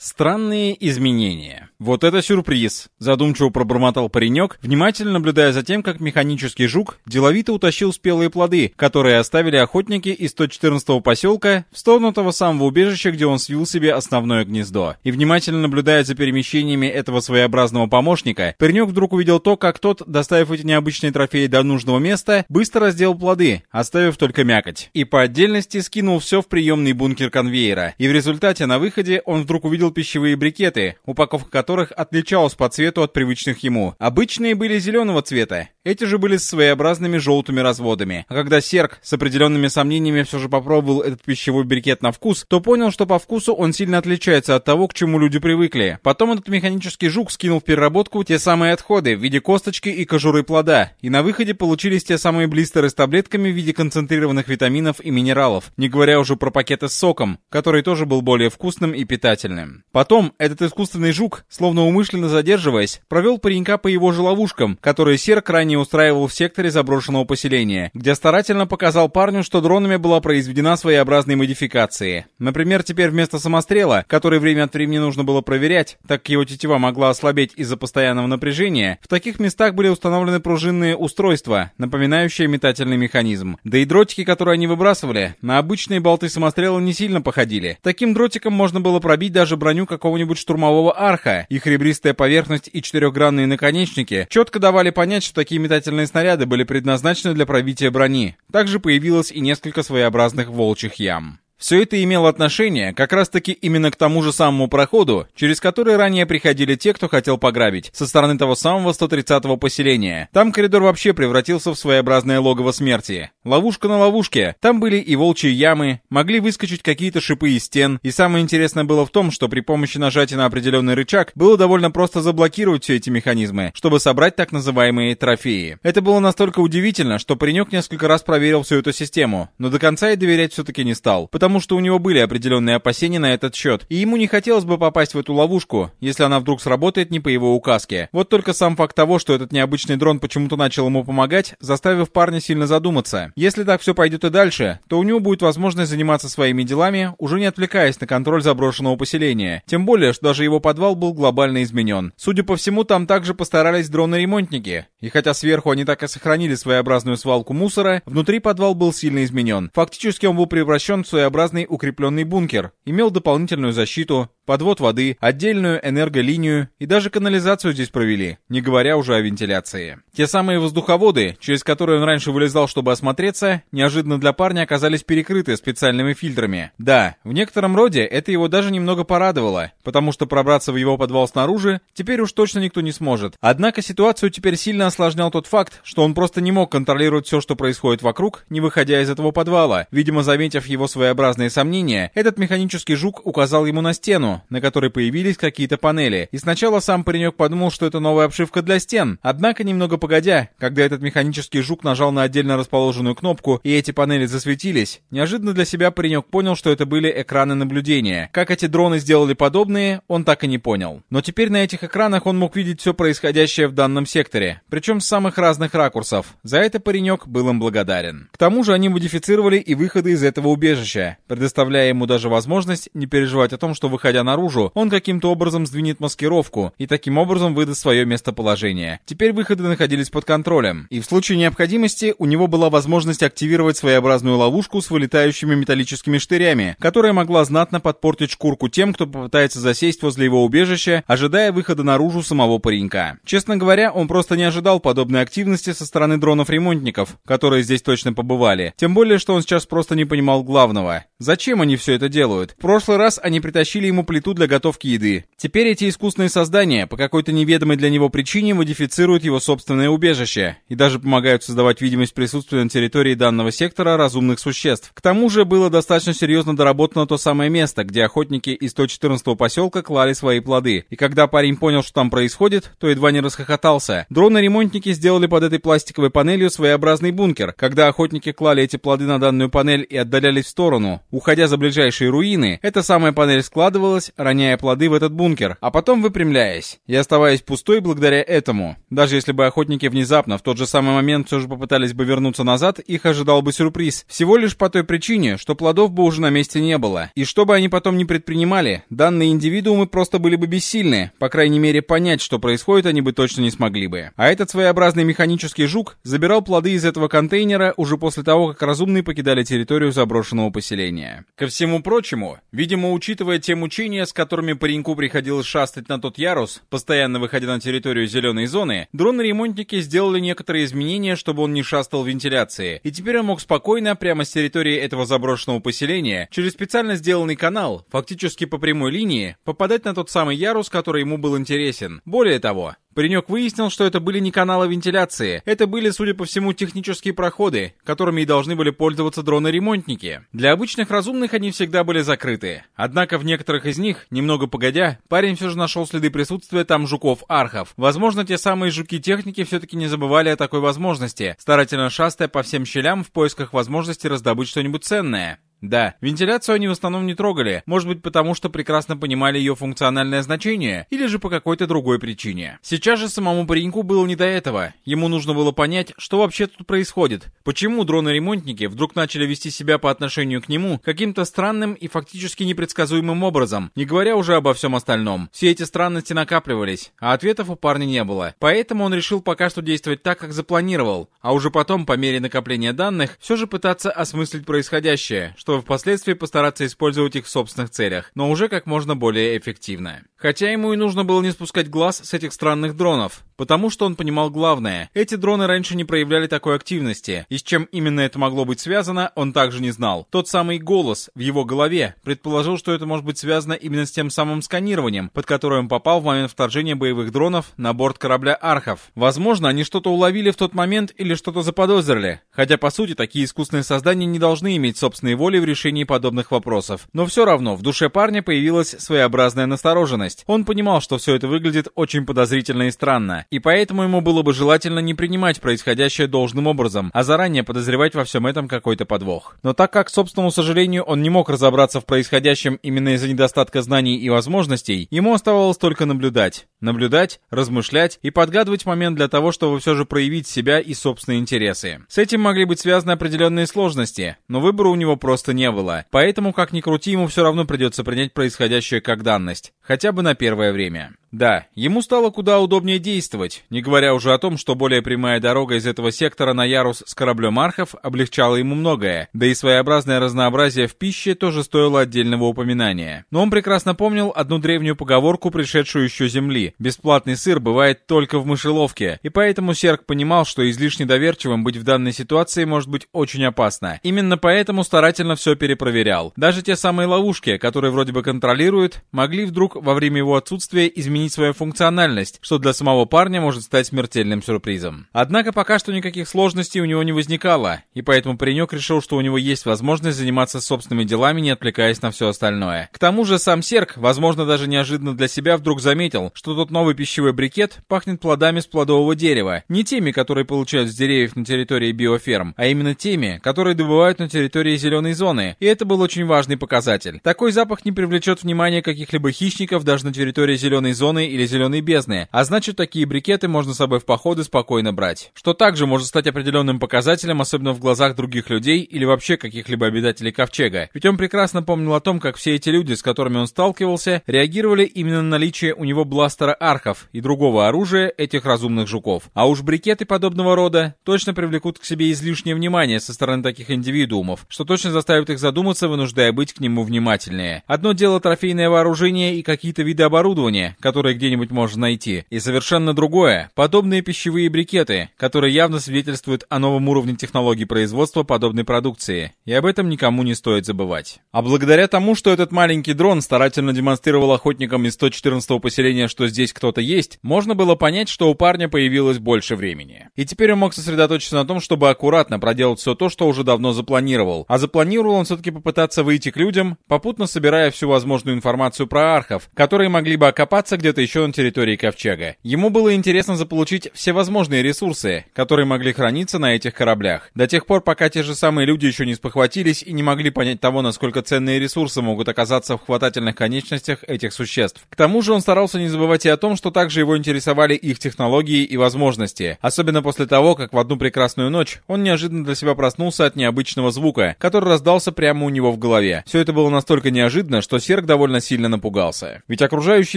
Странные изменения. Вот это сюрприз, задумчиво пробормотал паренек, внимательно наблюдая за тем, как механический жук деловито утащил спелые плоды, которые оставили охотники из 114-го поселка в сторону того самого убежища, где он свил себе основное гнездо. И внимательно наблюдая за перемещениями этого своеобразного помощника, паренек вдруг увидел то, как тот, доставив эти необычные трофеи до нужного места, быстро раздел плоды, оставив только мякоть. И по отдельности скинул все в приемный бункер конвейера. И в результате на выходе он вдруг увидел видел пищевые брикеты, упаковка которых отличалась по цвету от привычных ему. Обычные были зеленого цвета, эти же были с своеобразными желтыми разводами. А когда Серк с определенными сомнениями все же попробовал этот пищевой брикет на вкус, то понял, что по вкусу он сильно отличается от того, к чему люди привыкли. Потом этот механический жук скинул в переработку те самые отходы в виде косточки и кожуры плода, и на выходе получились те самые блистеры с таблетками в виде концентрированных витаминов и минералов, не говоря уже про пакеты с соком, который тоже был более вкусным и питательным. Потом этот искусственный жук, словно умышленно задерживаясь, провел паренька по его же ловушкам, которые Серк ранее устраивал в секторе заброшенного поселения, где старательно показал парню, что дронами была произведена своеобразная модификация. Например, теперь вместо самострела, который время от времени нужно было проверять, так как его тетива могла ослабеть из-за постоянного напряжения, в таких местах были установлены пружинные устройства, напоминающие метательный механизм. Да и дротики, которые они выбрасывали, на обычные болты самострела не сильно походили. Таким дротиком можно было пробить даже броню какого-нибудь штурмового арха. Их ребристая поверхность и четырехгранные наконечники четко давали понять, что такие метательные снаряды были предназначены для пробития брони. Также появилось и несколько своеобразных волчьих ям. Все это имело отношение как раз-таки именно к тому же самому проходу, через который ранее приходили те, кто хотел пограбить, со стороны того самого 130-го поселения. Там коридор вообще превратился в своеобразное логово смерти. Ловушка на ловушке. Там были и волчьи ямы, могли выскочить какие-то шипы из стен, и самое интересное было в том, что при помощи нажатия на определенный рычаг было довольно просто заблокировать все эти механизмы, чтобы собрать так называемые трофеи. Это было настолько удивительно, что паренек несколько раз проверил всю эту систему, но до конца и доверять все-таки не стал, потому потому что у него были определенные опасения на этот счет, и ему не хотелось бы попасть в эту ловушку, если она вдруг сработает не по его указке. Вот только сам факт того, что этот необычный дрон почему-то начал ему помогать, заставив парня сильно задуматься. Если так все пойдет и дальше, то у него будет возможность заниматься своими делами, уже не отвлекаясь на контроль заброшенного поселения. Тем более, что даже его подвал был глобально изменен. Судя по всему, там также постарались дроны-ремонтники. И хотя сверху они так и сохранили своеобразную свалку мусора, внутри подвал был сильно изменен. Фактически он был превращен в своеобразный своеобразный укрепленный бункер, имел дополнительную защиту, подвод воды, отдельную энерголинию и даже канализацию здесь провели, не говоря уже о вентиляции. Те самые воздуховоды, через которые он раньше вылезал, чтобы осмотреться, неожиданно для парня оказались перекрыты специальными фильтрами. Да, в некотором роде это его даже немного порадовало, потому что пробраться в его подвал снаружи теперь уж точно никто не сможет. Однако ситуацию теперь сильно осложнял тот факт, что он просто не мог контролировать все, что происходит вокруг, не выходя из этого подвала. Видимо, заметив его своеобразные сомнения, этот механический жук указал ему на стену, на которой появились какие-то панели. И сначала сам паренек подумал, что это новая обшивка для стен. Однако, немного погодя, когда этот механический жук нажал на отдельно расположенную кнопку, и эти панели засветились, неожиданно для себя паренек понял, что это были экраны наблюдения. Как эти дроны сделали подобные, он так и не понял. Но теперь на этих экранах он мог видеть все происходящее в данном секторе, причем с самых разных ракурсов. За это паренек был им благодарен. К тому же они модифицировали и выходы из этого убежища, предоставляя ему даже возможность не переживать о том, что выходя наружу, он каким-то образом сдвинет маскировку и таким образом выдаст свое местоположение. Теперь выходы находились под контролем, и в случае необходимости у него была возможность активировать своеобразную ловушку с вылетающими металлическими штырями, которая могла знатно подпортить шкурку тем, кто попытается засесть возле его убежища, ожидая выхода наружу самого паренька. Честно говоря, он просто не ожидал подобной активности со стороны дронов-ремонтников, которые здесь точно побывали. Тем более, что он сейчас просто не понимал главного. Зачем они все это делают? В прошлый раз они притащили ему плиту плиту для готовки еды. Теперь эти искусственные создания по какой-то неведомой для него причине модифицируют его собственное убежище и даже помогают создавать видимость присутствия на территории данного сектора разумных существ. К тому же было достаточно серьезно доработано то самое место, где охотники из 114-го поселка клали свои плоды. И когда парень понял, что там происходит, то едва не расхохотался. Дроны-ремонтники сделали под этой пластиковой панелью своеобразный бункер. Когда охотники клали эти плоды на данную панель и отдалялись в сторону, уходя за ближайшие руины, эта самая панель складывалась ускорялась, роняя плоды в этот бункер, а потом выпрямляясь и оставаясь пустой благодаря этому. Даже если бы охотники внезапно в тот же самый момент все же попытались бы вернуться назад, их ожидал бы сюрприз. Всего лишь по той причине, что плодов бы уже на месте не было. И что бы они потом не предпринимали, данные индивидуумы просто были бы бессильны. По крайней мере, понять, что происходит, они бы точно не смогли бы. А этот своеобразный механический жук забирал плоды из этого контейнера уже после того, как разумные покидали территорию заброшенного поселения. Ко всему прочему, видимо, учитывая те мучения, с которыми пареньку приходилось шастать на тот ярус, постоянно выходя на территорию зеленой зоны, дроны-ремонтники сделали некоторые изменения, чтобы он не шастал в вентиляции. И теперь он мог спокойно, прямо с территории этого заброшенного поселения, через специально сделанный канал, фактически по прямой линии, попадать на тот самый ярус, который ему был интересен. Более того, Паренек выяснил, что это были не каналы вентиляции. Это были, судя по всему, технические проходы, которыми и должны были пользоваться дроны-ремонтники. Для обычных разумных они всегда были закрыты. Однако в некоторых из них, немного погодя, парень все же нашел следы присутствия там жуков-архов. Возможно, те самые жуки-техники все-таки не забывали о такой возможности, старательно шастая по всем щелям в поисках возможности раздобыть что-нибудь ценное. Да, вентиляцию они в основном не трогали, может быть потому, что прекрасно понимали ее функциональное значение, или же по какой-то другой причине. Сейчас же самому пареньку было не до этого, ему нужно было понять, что вообще тут происходит, почему дроны-ремонтники вдруг начали вести себя по отношению к нему каким-то странным и фактически непредсказуемым образом, не говоря уже обо всем остальном. Все эти странности накапливались, а ответов у парня не было, поэтому он решил пока что действовать так, как запланировал, а уже потом, по мере накопления данных, все же пытаться осмыслить происходящее, чтобы впоследствии постараться использовать их в собственных целях, но уже как можно более эффективно. Хотя ему и нужно было не спускать глаз с этих странных дронов, потому что он понимал главное. Эти дроны раньше не проявляли такой активности, и с чем именно это могло быть связано, он также не знал. Тот самый голос в его голове предположил, что это может быть связано именно с тем самым сканированием, под которое он попал в момент вторжения боевых дронов на борт корабля Архов. Возможно, они что-то уловили в тот момент или что-то заподозрили, хотя по сути такие искусственные создания не должны иметь собственной воли в решении подобных вопросов. Но все равно в душе парня появилась своеобразная настороженность. Он понимал, что все это выглядит очень подозрительно и странно, и поэтому ему было бы желательно не принимать происходящее должным образом, а заранее подозревать во всем этом какой-то подвох. Но так как, к собственному сожалению, он не мог разобраться в происходящем именно из-за недостатка знаний и возможностей, ему оставалось только наблюдать. Наблюдать, размышлять и подгадывать момент для того, чтобы все же проявить себя и собственные интересы. С этим могли быть связаны определенные сложности, но выбора у него просто просто не было. Поэтому, как ни крути, ему все равно придется принять происходящее как данность. Хотя бы на первое время. Да, ему стало куда удобнее действовать, не говоря уже о том, что более прямая дорога из этого сектора на ярус с кораблем Архов облегчала ему многое, да и своеобразное разнообразие в пище тоже стоило отдельного упоминания. Но он прекрасно помнил одну древнюю поговорку, пришедшую еще Земли. Бесплатный сыр бывает только в мышеловке, и поэтому Серк понимал, что излишне доверчивым быть в данной ситуации может быть очень опасно. Именно поэтому старательно все перепроверял. Даже те самые ловушки, которые вроде бы контролирует, могли вдруг во время его отсутствия изменить изменить свою функциональность, что для самого парня может стать смертельным сюрпризом. Однако пока что никаких сложностей у него не возникало, и поэтому паренек решил, что у него есть возможность заниматься собственными делами, не отвлекаясь на все остальное. К тому же сам Серк, возможно даже неожиданно для себя, вдруг заметил, что тот новый пищевой брикет пахнет плодами с плодового дерева. Не теми, которые получают с деревьев на территории биоферм, а именно теми, которые добывают на территории зеленой зоны. И это был очень важный показатель. Такой запах не привлечет внимания каких-либо хищников даже на территории зеленой зоны, зоны или зеленой бездны, а значит такие брикеты можно с собой в походы спокойно брать. Что также может стать определенным показателем, особенно в глазах других людей или вообще каких-либо обитателей Ковчега. Ведь он прекрасно помнил о том, как все эти люди, с которыми он сталкивался, реагировали именно на наличие у него бластера архов и другого оружия этих разумных жуков. А уж брикеты подобного рода точно привлекут к себе излишнее внимание со стороны таких индивидуумов, что точно заставит их задуматься, вынуждая быть к нему внимательнее. Одно дело трофейное вооружение и какие-то виды оборудования, которые которые где-нибудь можно найти, и совершенно другое – подобные пищевые брикеты, которые явно свидетельствуют о новом уровне технологий производства подобной продукции, и об этом никому не стоит забывать. А благодаря тому, что этот маленький дрон старательно демонстрировал охотникам из 114-го поселения, что здесь кто-то есть, можно было понять, что у парня появилось больше времени. И теперь он мог сосредоточиться на том, чтобы аккуратно проделать все то, что уже давно запланировал. А запланировал он все-таки попытаться выйти к людям, попутно собирая всю возможную информацию про архов, которые могли бы окопаться где где-то еще на территории Ковчега. Ему было интересно заполучить всевозможные ресурсы, которые могли храниться на этих кораблях. До тех пор, пока те же самые люди еще не спохватились и не могли понять того, насколько ценные ресурсы могут оказаться в хватательных конечностях этих существ. К тому же он старался не забывать и о том, что также его интересовали их технологии и возможности, особенно после того, как в одну прекрасную ночь он неожиданно для себя проснулся от необычного звука, который раздался прямо у него в голове. Все это было настолько неожиданно, что Серк довольно сильно напугался. Ведь окружающая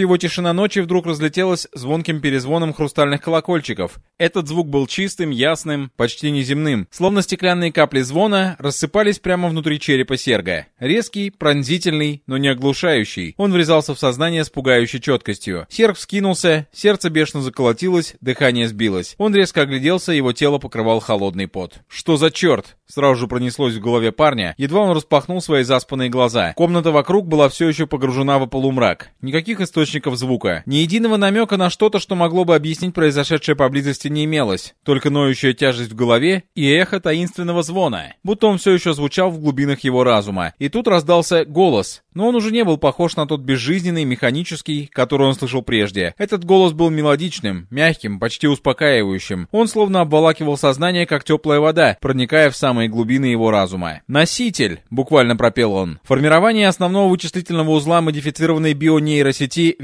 его тишина ночи вдруг разлетелась звонким перезвоном хрустальных колокольчиков. Этот звук был чистым, ясным, почти неземным. Словно стеклянные капли звона рассыпались прямо внутри черепа Серга. Резкий, пронзительный, но не оглушающий. Он врезался в сознание с пугающей четкостью. Серг вскинулся, сердце бешено заколотилось, дыхание сбилось. Он резко огляделся, его тело покрывал холодный пот. Что за черт? Сразу же пронеслось в голове парня, едва он распахнул свои заспанные глаза. Комната вокруг была все еще погружена в полумрак. Никаких источников звука. Ни единого намека на что-то, что могло бы объяснить произошедшее поблизости не имелось. Только ноющая тяжесть в голове и эхо таинственного звона. Будто он все еще звучал в глубинах его разума. И тут раздался голос. Но он уже не был похож на тот безжизненный, механический, который он слышал прежде. Этот голос был мелодичным, мягким, почти успокаивающим. Он словно обволакивал сознание, как теплая вода, проникая в самые глубины его разума. «Носитель!» — буквально пропел он. Формирование основного вычислительного узла модифицированной бионейросети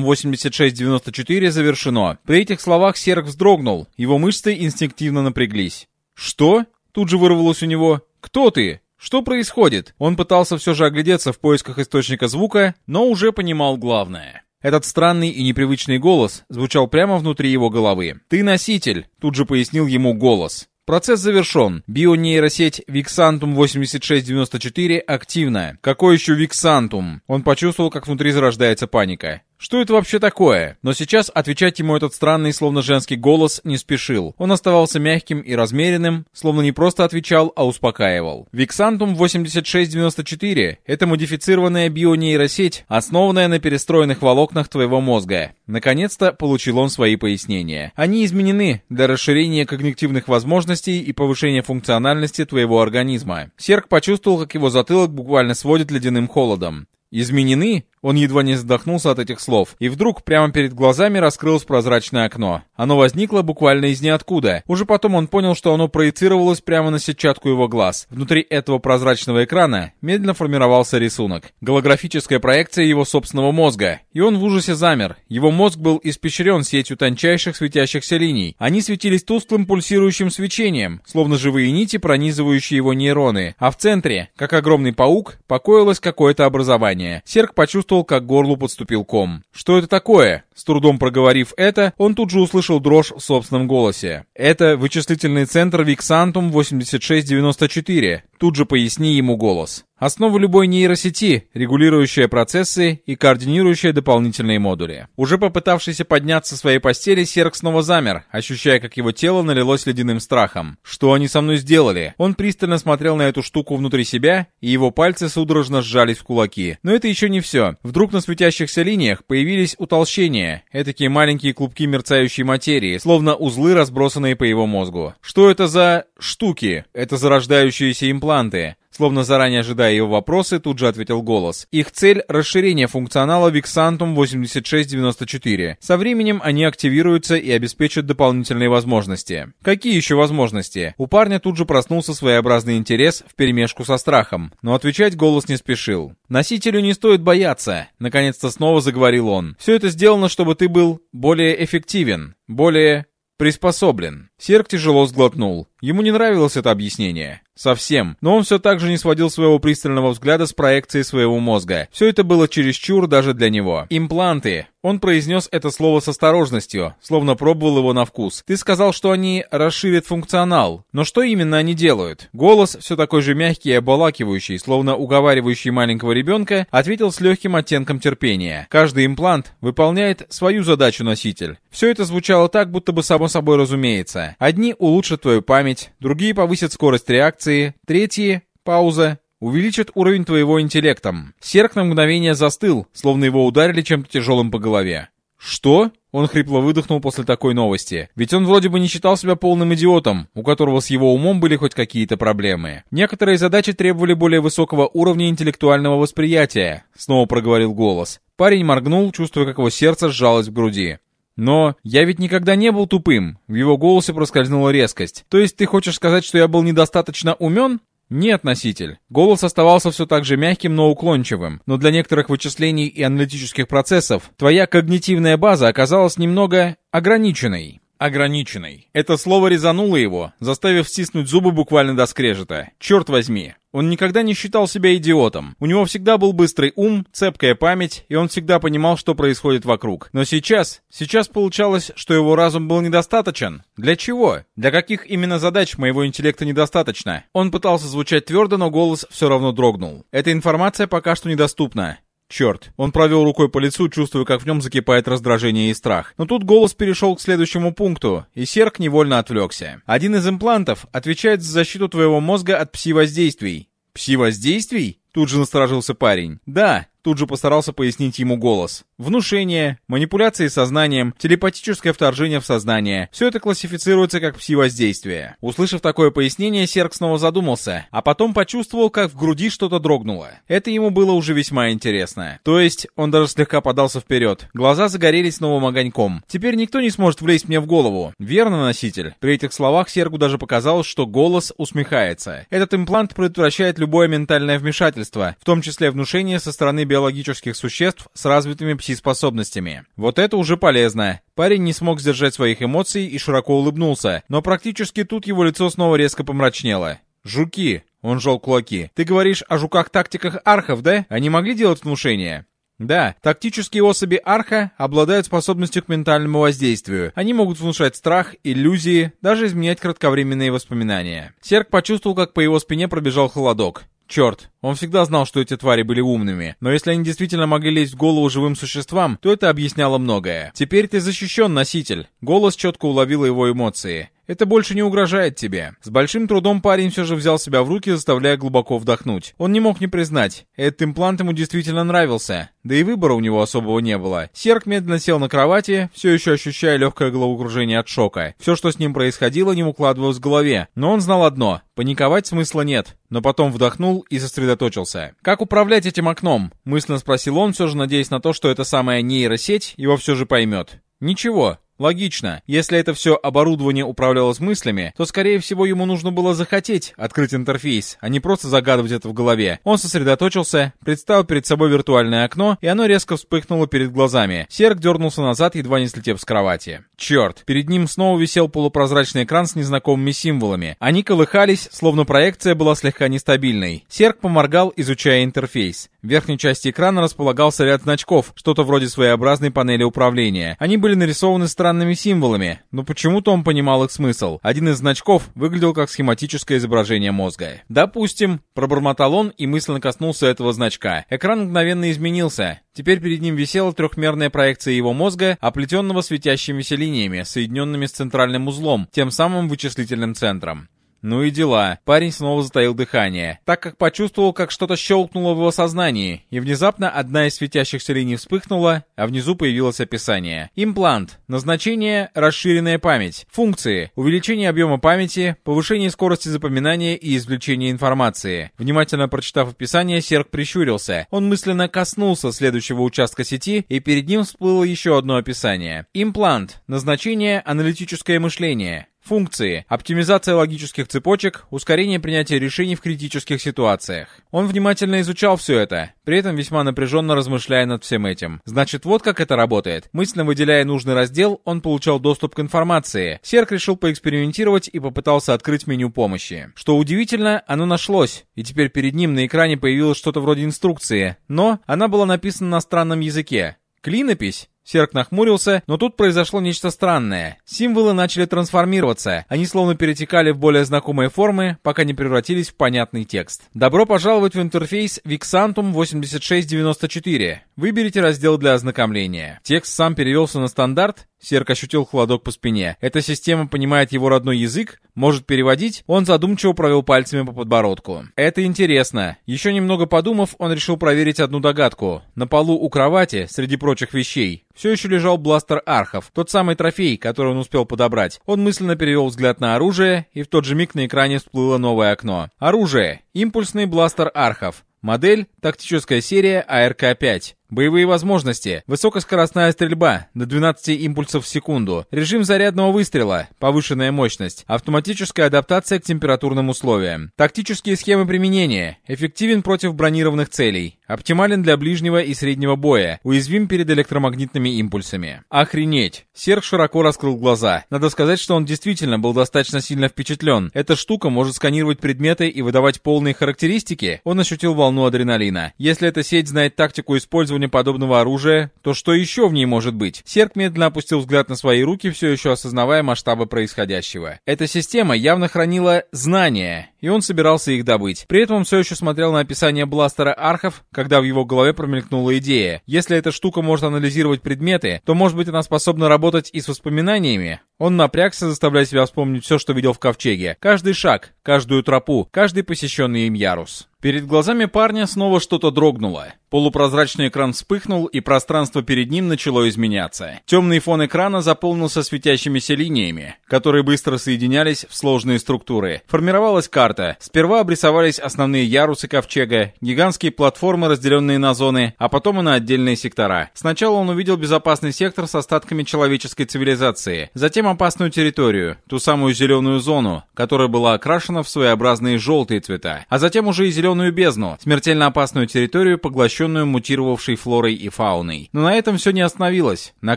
Vixantum 8694 завершено. При этих словах Серк вздрогнул, его мышцы инстинктивно напряглись. «Что?» — тут же вырвалось у него. «Кто ты?» Что происходит? Он пытался все же оглядеться в поисках источника звука, но уже понимал главное. Этот странный и непривычный голос звучал прямо внутри его головы. «Ты носитель», — тут же пояснил ему голос. Процесс завершен. Бионейросеть Vixantum 8694 активна. Какой еще Vixantum? Он почувствовал, как внутри зарождается паника. Что это вообще такое? Но сейчас отвечать ему этот странный, словно женский голос, не спешил. Он оставался мягким и размеренным, словно не просто отвечал, а успокаивал. Vixantum 8694 — это модифицированная бионейросеть, основанная на перестроенных волокнах твоего мозга. Наконец-то получил он свои пояснения. Они изменены для расширения когнитивных возможностей и повышения функциональности твоего организма. Серк почувствовал, как его затылок буквально сводит ледяным холодом. Изменены? Он едва не задохнулся от этих слов, и вдруг прямо перед глазами раскрылось прозрачное окно. Оно возникло буквально из ниоткуда. Уже потом он понял, что оно проецировалось прямо на сетчатку его глаз. Внутри этого прозрачного экрана медленно формировался рисунок. Голографическая проекция его собственного мозга. И он в ужасе замер. Его мозг был испещрен сетью тончайших светящихся линий. Они светились тусклым пульсирующим свечением, словно живые нити, пронизывающие его нейроны. А в центре, как огромный паук, покоилось какое-то образование. Серк почувствовал почувствовал, как горлу подступил ком. «Что это такое?» С трудом проговорив это, он тут же услышал дрожь в собственном голосе. «Это вычислительный центр Виксантум 8694. Тут же поясни ему голос. Основа любой нейросети, регулирующая процессы и координирующая дополнительные модули. Уже попытавшийся подняться с своей постели, Серк снова замер, ощущая, как его тело налилось ледяным страхом. Что они со мной сделали? Он пристально смотрел на эту штуку внутри себя, и его пальцы судорожно сжались в кулаки. Но это еще не все. Вдруг на светящихся линиях появились утолщения, этакие маленькие клубки мерцающей материи, словно узлы, разбросанные по его мозгу. Что это за штуки? Это зарождающиеся импланты. Словно заранее ожидая его вопросы, тут же ответил голос. Их цель — расширение функционала Vixantum 8694. Со временем они активируются и обеспечат дополнительные возможности. Какие еще возможности? У парня тут же проснулся своеобразный интерес в перемешку со страхом, но отвечать голос не спешил. «Носителю не стоит бояться», — наконец-то снова заговорил он. «Все это сделано, чтобы ты был более эффективен, более приспособлен». Серк тяжело сглотнул. Ему не нравилось это объяснение. Совсем. Но он все так же не сводил своего пристального взгляда с проекции своего мозга. Все это было чересчур даже для него. Импланты. Он произнес это слово с осторожностью, словно пробовал его на вкус. Ты сказал, что они расширят функционал. Но что именно они делают? Голос, все такой же мягкий и обволакивающий, словно уговаривающий маленького ребенка, ответил с легким оттенком терпения. Каждый имплант выполняет свою задачу носитель. Все это звучало так, будто бы само собой разумеется. Одни улучшат твою память, другие повысят скорость реакции, третьи — пауза, увеличат уровень твоего интеллекта. Серк на мгновение застыл, словно его ударили чем-то тяжелым по голове. «Что?» Он хрипло выдохнул после такой новости. Ведь он вроде бы не считал себя полным идиотом, у которого с его умом были хоть какие-то проблемы. Некоторые задачи требовали более высокого уровня интеллектуального восприятия. Снова проговорил голос. Парень моргнул, чувствуя, как его сердце сжалось в груди. Но я ведь никогда не был тупым. В его голосе проскользнула резкость. То есть ты хочешь сказать, что я был недостаточно умен? Нет, носитель. Голос оставался все так же мягким, но уклончивым. Но для некоторых вычислений и аналитических процессов твоя когнитивная база оказалась немного ограниченной ограниченной. Это слово резануло его, заставив стиснуть зубы буквально до скрежета. Черт возьми, он никогда не считал себя идиотом. У него всегда был быстрый ум, цепкая память, и он всегда понимал, что происходит вокруг. Но сейчас, сейчас получалось, что его разум был недостаточен. Для чего? Для каких именно задач моего интеллекта недостаточно? Он пытался звучать твердо, но голос все равно дрогнул. Эта информация пока что недоступна. Черт, он провел рукой по лицу, чувствуя, как в нем закипает раздражение и страх. Но тут голос перешел к следующему пункту, и Серк невольно отвлекся. Один из имплантов отвечает за защиту твоего мозга от пси-воздействий. Пси-воздействий? Тут же насторожился парень. Да, Тут же постарался пояснить ему голос. Внушение, манипуляции сознанием, телепатическое вторжение в сознание. Все это классифицируется как пси-воздействие. Услышав такое пояснение, Серк снова задумался, а потом почувствовал, как в груди что-то дрогнуло. Это ему было уже весьма интересно. То есть, он даже слегка подался вперед. Глаза загорелись новым огоньком. Теперь никто не сможет влезть мне в голову. Верно, носитель? При этих словах Сергу даже показалось, что голос усмехается. Этот имплант предотвращает любое ментальное вмешательство, в том числе внушение со стороны биологических существ с развитыми пси-способностями. Вот это уже полезно. Парень не смог сдержать своих эмоций и широко улыбнулся, но практически тут его лицо снова резко помрачнело. «Жуки!» — он жал кулаки. «Ты говоришь о жуках-тактиках архов, да? Они могли делать внушение?» Да, тактические особи арха обладают способностью к ментальному воздействию. Они могут внушать страх, иллюзии, даже изменять кратковременные воспоминания. Серк почувствовал, как по его спине пробежал холодок. Черт, он всегда знал, что эти твари были умными, но если они действительно могли лезть в голову живым существам, то это объясняло многое. Теперь ты защищен, носитель. Голос четко уловил его эмоции. Это больше не угрожает тебе. С большим трудом парень все же взял себя в руки, заставляя глубоко вдохнуть. Он не мог не признать, этот имплант ему действительно нравился. Да и выбора у него особого не было. Серк медленно сел на кровати, все еще ощущая легкое головокружение от шока. Все, что с ним происходило, не укладывалось в голове. Но он знал одно — паниковать смысла нет. Но потом вдохнул и сосредоточился. «Как управлять этим окном?» — мысленно спросил он, все же надеясь на то, что эта самая нейросеть его все же поймет. «Ничего, Логично. Если это все оборудование управлялось мыслями, то, скорее всего, ему нужно было захотеть открыть интерфейс, а не просто загадывать это в голове. Он сосредоточился, представил перед собой виртуальное окно, и оно резко вспыхнуло перед глазами. Серк дернулся назад, едва не слетев с кровати. Черт, перед ним снова висел полупрозрачный экран с незнакомыми символами. Они колыхались, словно проекция была слегка нестабильной. Серк поморгал, изучая интерфейс. В верхней части экрана располагался ряд значков, что-то вроде своеобразной панели управления. Они были нарисованы странными символами, но почему-то он понимал их смысл. Один из значков выглядел как схематическое изображение мозга. «Допустим», — пробормотал он и мысленно коснулся этого значка. Экран мгновенно изменился. Теперь перед ним висела трехмерная проекция его мозга, оплетенного светящимися линиями, соединенными с центральным узлом, тем самым вычислительным центром. Ну и дела. Парень снова затаил дыхание, так как почувствовал, как что-то щелкнуло в его сознании, и внезапно одна из светящихся линий вспыхнула, а внизу появилось описание. Имплант. Назначение – расширенная память. Функции – увеличение объема памяти, повышение скорости запоминания и извлечение информации. Внимательно прочитав описание, Серк прищурился. Он мысленно коснулся следующего участка сети, и перед ним всплыло еще одно описание. Имплант. Назначение – аналитическое мышление. Функции. Оптимизация логических цепочек, ускорение принятия решений в критических ситуациях. Он внимательно изучал все это, при этом весьма напряженно размышляя над всем этим. Значит, вот как это работает. Мысленно выделяя нужный раздел, он получал доступ к информации. Серк решил поэкспериментировать и попытался открыть меню помощи. Что удивительно, оно нашлось, и теперь перед ним на экране появилось что-то вроде инструкции, но она была написана на странном языке. Клинопись? Серк нахмурился, но тут произошло нечто странное. Символы начали трансформироваться. Они словно перетекали в более знакомые формы, пока не превратились в понятный текст. Добро пожаловать в интерфейс Vixantum 8694. Выберите раздел для ознакомления. Текст сам перевелся на стандарт, Серк ощутил холодок по спине. Эта система понимает его родной язык? Может переводить? Он задумчиво провел пальцами по подбородку. Это интересно. Еще немного подумав, он решил проверить одну догадку. На полу у кровати, среди прочих вещей, все еще лежал бластер Архов, тот самый трофей, который он успел подобрать. Он мысленно перевел взгляд на оружие, и в тот же миг на экране всплыло новое окно. Оружие. Импульсный бластер Архов. Модель – тактическая серия АРК-5. Боевые возможности. Высокоскоростная стрельба до 12 импульсов в секунду. Режим зарядного выстрела. Повышенная мощность. Автоматическая адаптация к температурным условиям. Тактические схемы применения. Эффективен против бронированных целей. Оптимален для ближнего и среднего боя. Уязвим перед электромагнитными импульсами. Охренеть. Серг широко раскрыл глаза. Надо сказать, что он действительно был достаточно сильно впечатлен. Эта штука может сканировать предметы и выдавать полные характеристики. Он ощутил волну адреналина. Если эта сеть знает тактику использования подобного оружия, то что еще в ней может быть? Серк медленно опустил взгляд на свои руки, все еще осознавая масштабы происходящего. Эта система явно хранила знания, и он собирался их добыть. При этом он все еще смотрел на описание бластера архов, когда в его голове промелькнула идея. Если эта штука может анализировать предметы, то может быть она способна работать и с воспоминаниями? Он напрягся, заставляя себя вспомнить все, что видел в ковчеге. Каждый шаг, каждую тропу, каждый посещенный им ярус. Перед глазами парня снова что-то дрогнуло. Полупрозрачный экран вспыхнул, и пространство перед ним начало изменяться. Темный фон экрана заполнился светящимися линиями, которые быстро соединялись в сложные структуры. Формировалась карта. Сперва обрисовались основные ярусы ковчега, гигантские платформы, разделенные на зоны, а потом и на отдельные сектора. Сначала он увидел безопасный сектор с остатками человеческой цивилизации, затем опасную территорию, ту самую зеленую зону, которая была окрашена в своеобразные желтые цвета, а затем уже и зеленую зеленую бездну, смертельно опасную территорию, поглощенную мутировавшей флорой и фауной. Но на этом все не остановилось. На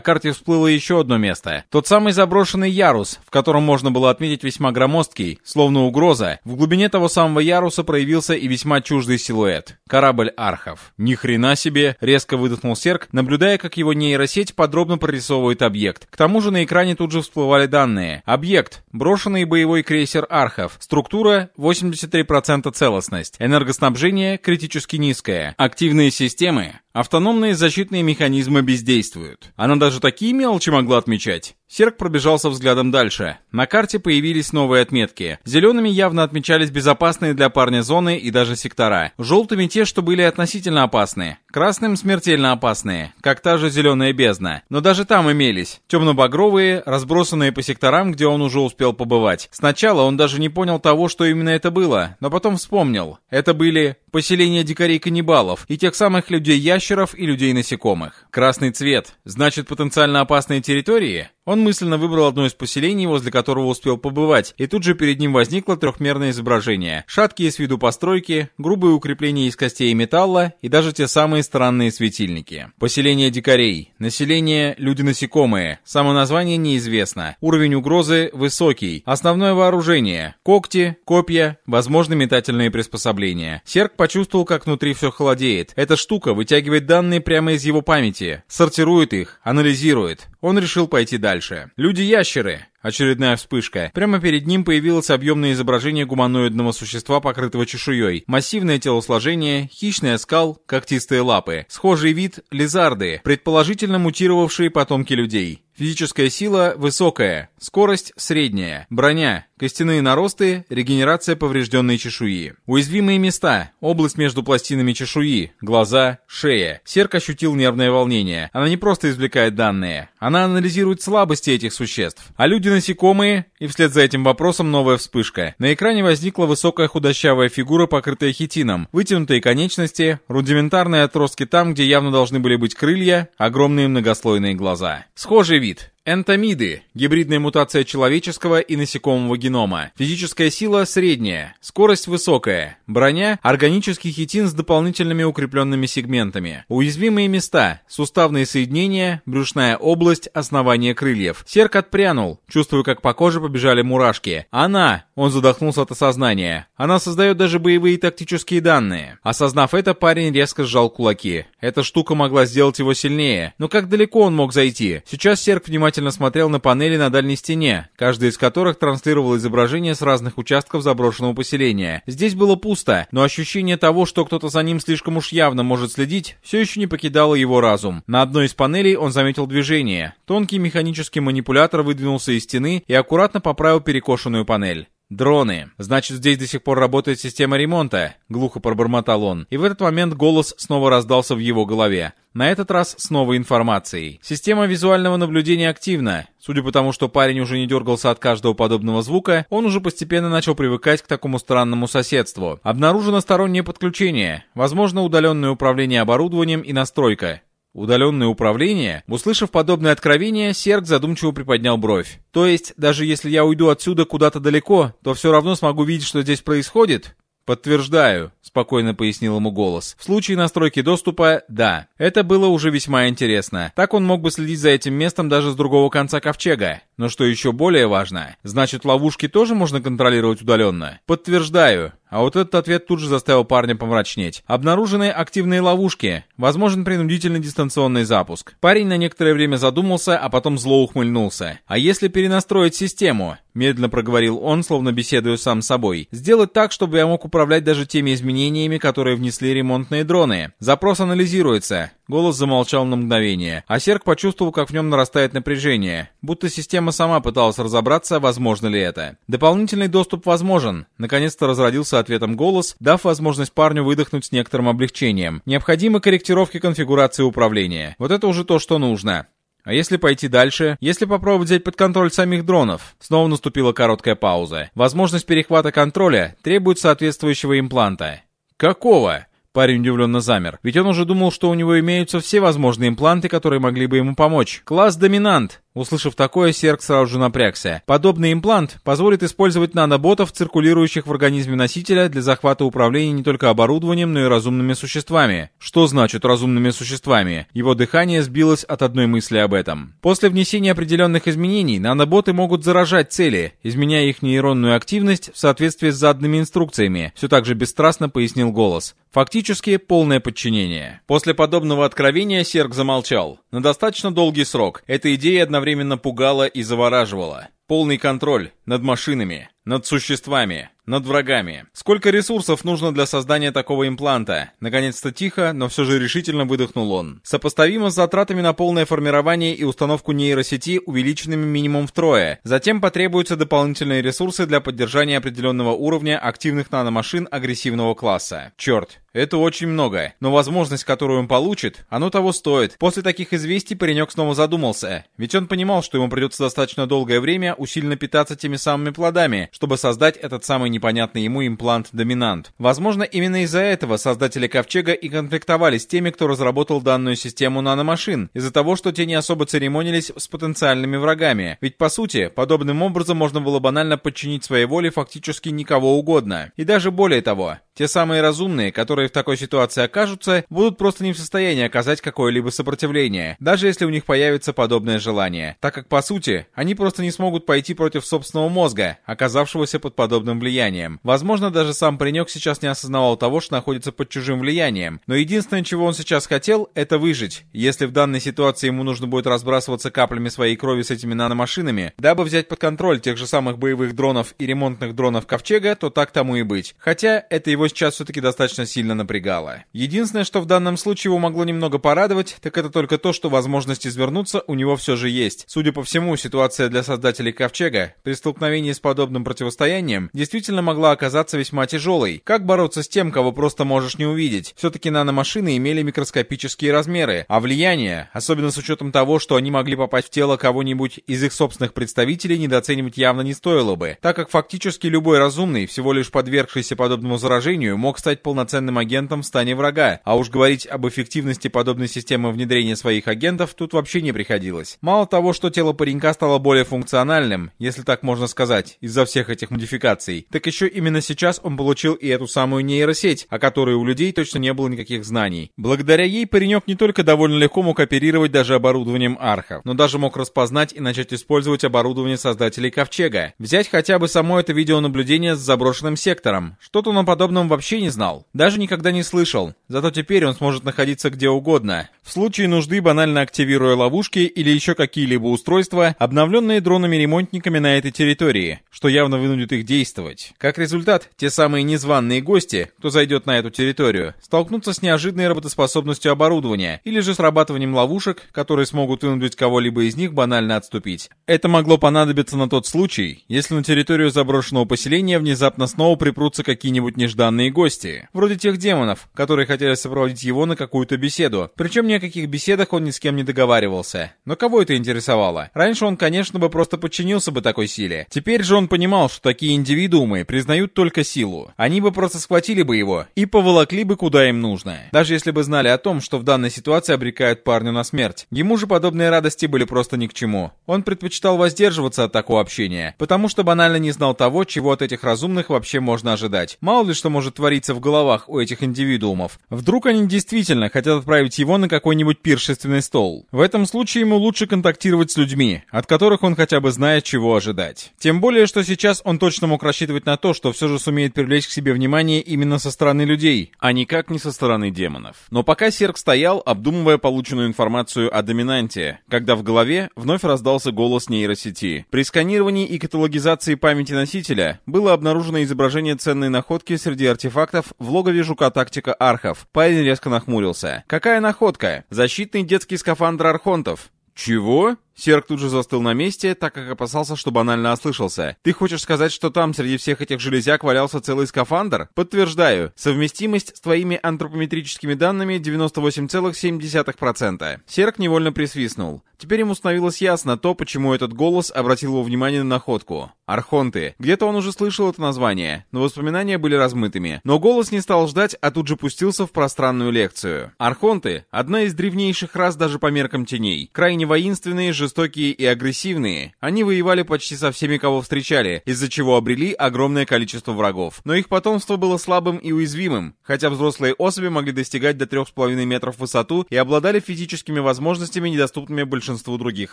карте всплыло еще одно место. Тот самый заброшенный ярус, в котором можно было отметить весьма громоздкий, словно угроза. В глубине того самого яруса проявился и весьма чуждый силуэт. Корабль Архов. Ни хрена себе, резко выдохнул Серк, наблюдая, как его нейросеть подробно прорисовывает объект. К тому же на экране тут же всплывали данные. Объект. Брошенный боевой крейсер Архов. Структура 83% целостность. Энерго энергоснабжение критически низкое. Активные системы, автономные защитные механизмы бездействуют. Она даже такие мелочи могла отмечать. Серк пробежался взглядом дальше. На карте появились новые отметки. Зелеными явно отмечались безопасные для парня зоны и даже сектора. Желтыми те, что были относительно опасны. Красным смертельно опасные, как та же зеленая бездна. Но даже там имелись. Темно-багровые, разбросанные по секторам, где он уже успел побывать. Сначала он даже не понял того, что именно это было, но потом вспомнил. Это были поселения дикарей-каннибалов и тех самых людей-ящеров и людей-насекомых. Красный цвет. Значит, потенциально опасные территории? Он мысленно выбрал одно из поселений, возле которого успел побывать, и тут же перед ним возникло трехмерное изображение. Шаткие с виду постройки, грубые укрепления из костей и металла и даже те самые странные светильники. Поселение дикарей. Население – люди-насекомые. Само название неизвестно. Уровень угрозы высокий. Основное вооружение – когти, копья, возможны метательные приспособления. Серк почувствовал, как внутри все холодеет. Эта штука вытягивает данные прямо из его памяти, сортирует их, анализирует. Он решил пойти дальше. Люди-ящеры. Очередная вспышка. Прямо перед ним появилось объемное изображение гуманоидного существа, покрытого чешуей. Массивное телосложение, хищный оскал, когтистые лапы. Схожий вид — лизарды, предположительно мутировавшие потомки людей. Физическая сила высокая, скорость средняя, броня, костяные наросты, регенерация поврежденной чешуи. Уязвимые места, область между пластинами чешуи, глаза, шея. Серк ощутил нервное волнение. Она не просто извлекает данные, она анализирует слабости этих существ. А люди насекомые, и вслед за этим вопросом новая вспышка. На экране возникла высокая худощавая фигура, покрытая хитином, вытянутые конечности, рудиментарные отростки там, где явно должны были быть крылья, огромные многослойные глаза. Схожий вид. Энтомиды – гибридная мутация человеческого и насекомого генома. Физическая сила средняя, скорость высокая, броня – органический хитин с дополнительными укрепленными сегментами. Уязвимые места – суставные соединения, брюшная область, основание крыльев. Серк отпрянул, чувствуя, как по коже побежали мурашки. Она, он задохнулся от осознания, она создает даже боевые тактические данные. Осознав это, парень резко сжал кулаки. Эта штука могла сделать его сильнее, но как далеко он мог зайти? Сейчас Серк внимательно внимательно смотрел на панели на дальней стене, каждая из которых транслировала изображение с разных участков заброшенного поселения. Здесь было пусто, но ощущение того, что кто-то за ним слишком уж явно может следить, все еще не покидало его разум. На одной из панелей он заметил движение. Тонкий механический манипулятор выдвинулся из стены и аккуратно поправил перекошенную панель. «Дроны. Значит, здесь до сих пор работает система ремонта», — глухо пробормотал он. И в этот момент голос снова раздался в его голове. На этот раз с новой информацией. Система визуального наблюдения активна. Судя по тому, что парень уже не дергался от каждого подобного звука, он уже постепенно начал привыкать к такому странному соседству. Обнаружено стороннее подключение, возможно удаленное управление оборудованием и настройка. Удаленное управление? Услышав подобное откровение, Серг задумчиво приподнял бровь. То есть, даже если я уйду отсюда куда-то далеко, то все равно смогу видеть, что здесь происходит? «Подтверждаю», — спокойно пояснил ему голос. «В случае настройки доступа — да». Это было уже весьма интересно. Так он мог бы следить за этим местом даже с другого конца ковчега. Но что еще более важно, значит ловушки тоже можно контролировать удаленно? «Подтверждаю». А вот этот ответ тут же заставил парня помрачнеть. Обнаружены активные ловушки. Возможен принудительный дистанционный запуск. Парень на некоторое время задумался, а потом зло ухмыльнулся. А если перенастроить систему? Медленно проговорил он, словно беседуя сам с собой. Сделать так, чтобы я мог управлять даже теми изменениями, которые внесли ремонтные дроны. Запрос анализируется. Голос замолчал на мгновение, а Серк почувствовал, как в нем нарастает напряжение, будто система сама пыталась разобраться, возможно ли это. Дополнительный доступ возможен. Наконец-то разродился ответом голос, дав возможность парню выдохнуть с некоторым облегчением. Необходимы корректировки конфигурации управления. Вот это уже то, что нужно. А если пойти дальше? Если попробовать взять под контроль самих дронов? Снова наступила короткая пауза. Возможность перехвата контроля требует соответствующего импланта. Какого? Парень удивленно замер, ведь он уже думал, что у него имеются все возможные импланты, которые могли бы ему помочь. Класс доминант. Услышав такое, Серк сразу же напрягся. Подобный имплант позволит использовать наноботов, циркулирующих в организме носителя для захвата управления не только оборудованием, но и разумными существами. Что значит разумными существами? Его дыхание сбилось от одной мысли об этом. После внесения определенных изменений, наноботы могут заражать цели, изменяя их нейронную активность в соответствии с заданными инструкциями, все так же бесстрастно пояснил голос. Фактически полное подчинение. После подобного откровения Серк замолчал. На достаточно долгий срок. Эта идея одновременно одновременно пугала и завораживала. Полный контроль над машинами, над существами, над врагами. Сколько ресурсов нужно для создания такого импланта? Наконец-то тихо, но все же решительно выдохнул он. Сопоставимо с затратами на полное формирование и установку нейросети, увеличенными минимум втрое. Затем потребуются дополнительные ресурсы для поддержания определенного уровня активных наномашин агрессивного класса. Черт, это очень много, но возможность, которую он получит, оно того стоит. После таких известий паренек снова задумался, ведь он понимал, что ему придется достаточно долгое время усиленно питаться теми самыми плодами, чтобы создать этот самый непонятный ему имплант-доминант. Возможно, именно из-за этого создатели Ковчега и конфликтовали с теми, кто разработал данную систему наномашин, из-за того, что те не особо церемонились с потенциальными врагами. Ведь, по сути, подобным образом можно было банально подчинить своей воле фактически никого угодно. И даже более того, те самые разумные, которые в такой ситуации окажутся, будут просто не в состоянии оказать какое-либо сопротивление, даже если у них появится подобное желание, так как, по сути, они просто не смогут пойти против собственного мозга, оказавшегося под подобным влиянием. Возможно, даже сам паренек сейчас не осознавал того, что находится под чужим влиянием, но единственное, чего он сейчас хотел, это выжить. Если в данной ситуации ему нужно будет разбрасываться каплями своей крови с этими наномашинами, дабы взять под контроль тех же самых боевых дронов и ремонтных дронов Ковчега, то так тому и быть. Хотя это его его сейчас все-таки достаточно сильно напрягало. Единственное, что в данном случае его могло немного порадовать, так это только то, что возможность извернуться у него все же есть. Судя по всему, ситуация для создателей Ковчега при столкновении с подобным противостоянием действительно могла оказаться весьма тяжелой. Как бороться с тем, кого просто можешь не увидеть? Все-таки наномашины имели микроскопические размеры, а влияние, особенно с учетом того, что они могли попасть в тело кого-нибудь из их собственных представителей, недооценивать явно не стоило бы, так как фактически любой разумный, всего лишь подвергшийся подобному заражению, сожалению, мог стать полноценным агентом в стане врага, а уж говорить об эффективности подобной системы внедрения своих агентов тут вообще не приходилось. Мало того, что тело паренька стало более функциональным, если так можно сказать, из-за всех этих модификаций, так еще именно сейчас он получил и эту самую нейросеть, о которой у людей точно не было никаких знаний. Благодаря ей паренек не только довольно легко мог оперировать даже оборудованием архов, но даже мог распознать и начать использовать оборудование создателей Ковчега. Взять хотя бы само это видеонаблюдение с заброшенным сектором. Что-то он о подобном вообще не знал. Даже никогда не слышал. Зато теперь он сможет находиться где угодно. В случае нужды, банально активируя ловушки или еще какие-либо устройства, обновленные дронами-ремонтниками на этой территории, что явно вынудит их действовать. Как результат, те самые незваные гости, кто зайдет на эту территорию, столкнутся с неожиданной работоспособностью оборудования или же срабатыванием ловушек, которые смогут вынудить кого-либо из них банально отступить. Это могло понадобиться на тот случай, если на территорию заброшенного поселения внезапно снова припрутся какие-нибудь нежданные гости, вроде тех демонов, которые хотели сопроводить его на какую-то беседу. Причем ни о каких беседах он ни с кем не договаривался. Но кого это интересовало? Раньше он, конечно бы, просто подчинился бы такой силе. Теперь же он понимал, что такие индивидуумы признают только силу. Они бы просто схватили бы его и поволокли бы куда им нужно. Даже если бы знали о том, что в данной ситуации обрекают парню на смерть. Ему же подобные радости были просто ни к чему. Он предпочитал воздерживаться от такого общения, потому что банально не знал того, чего от этих разумных вообще можно ожидать. Мало ли что может твориться в головах у этих индивидуумов. Вдруг они действительно хотят отправить его на какой-нибудь пиршественный стол. В этом случае ему лучше контактировать с людьми, от которых он хотя бы знает, чего ожидать. Тем более, что сейчас он точно мог рассчитывать на то, что все же сумеет привлечь к себе внимание именно со стороны людей, а никак не со стороны демонов. Но пока Серк стоял, обдумывая полученную информацию о доминанте, когда в голове вновь раздался голос нейросети. При сканировании и каталогизации памяти носителя было обнаружено изображение ценной находки среди артефактов в логове жука-тактика архов. Парень резко нахмурился. Какая находка? Защитный детский скафандр архонтов. Чего? Серк тут же застыл на месте, так как опасался, что банально ослышался. «Ты хочешь сказать, что там среди всех этих железяк валялся целый скафандр?» «Подтверждаю. Совместимость с твоими антропометрическими данными 98,7%. Серк невольно присвистнул. Теперь ему становилось ясно то, почему этот голос обратил его внимание на находку. Архонты. Где-то он уже слышал это название, но воспоминания были размытыми. Но голос не стал ждать, а тут же пустился в пространную лекцию. Архонты — одна из древнейших рас даже по меркам теней. Крайне воинственные, жестокие и агрессивные. Они воевали почти со всеми, кого встречали, из-за чего обрели огромное количество врагов. Но их потомство было слабым и уязвимым, хотя взрослые особи могли достигать до 3,5 метров в высоту и обладали физическими возможностями, недоступными большинству других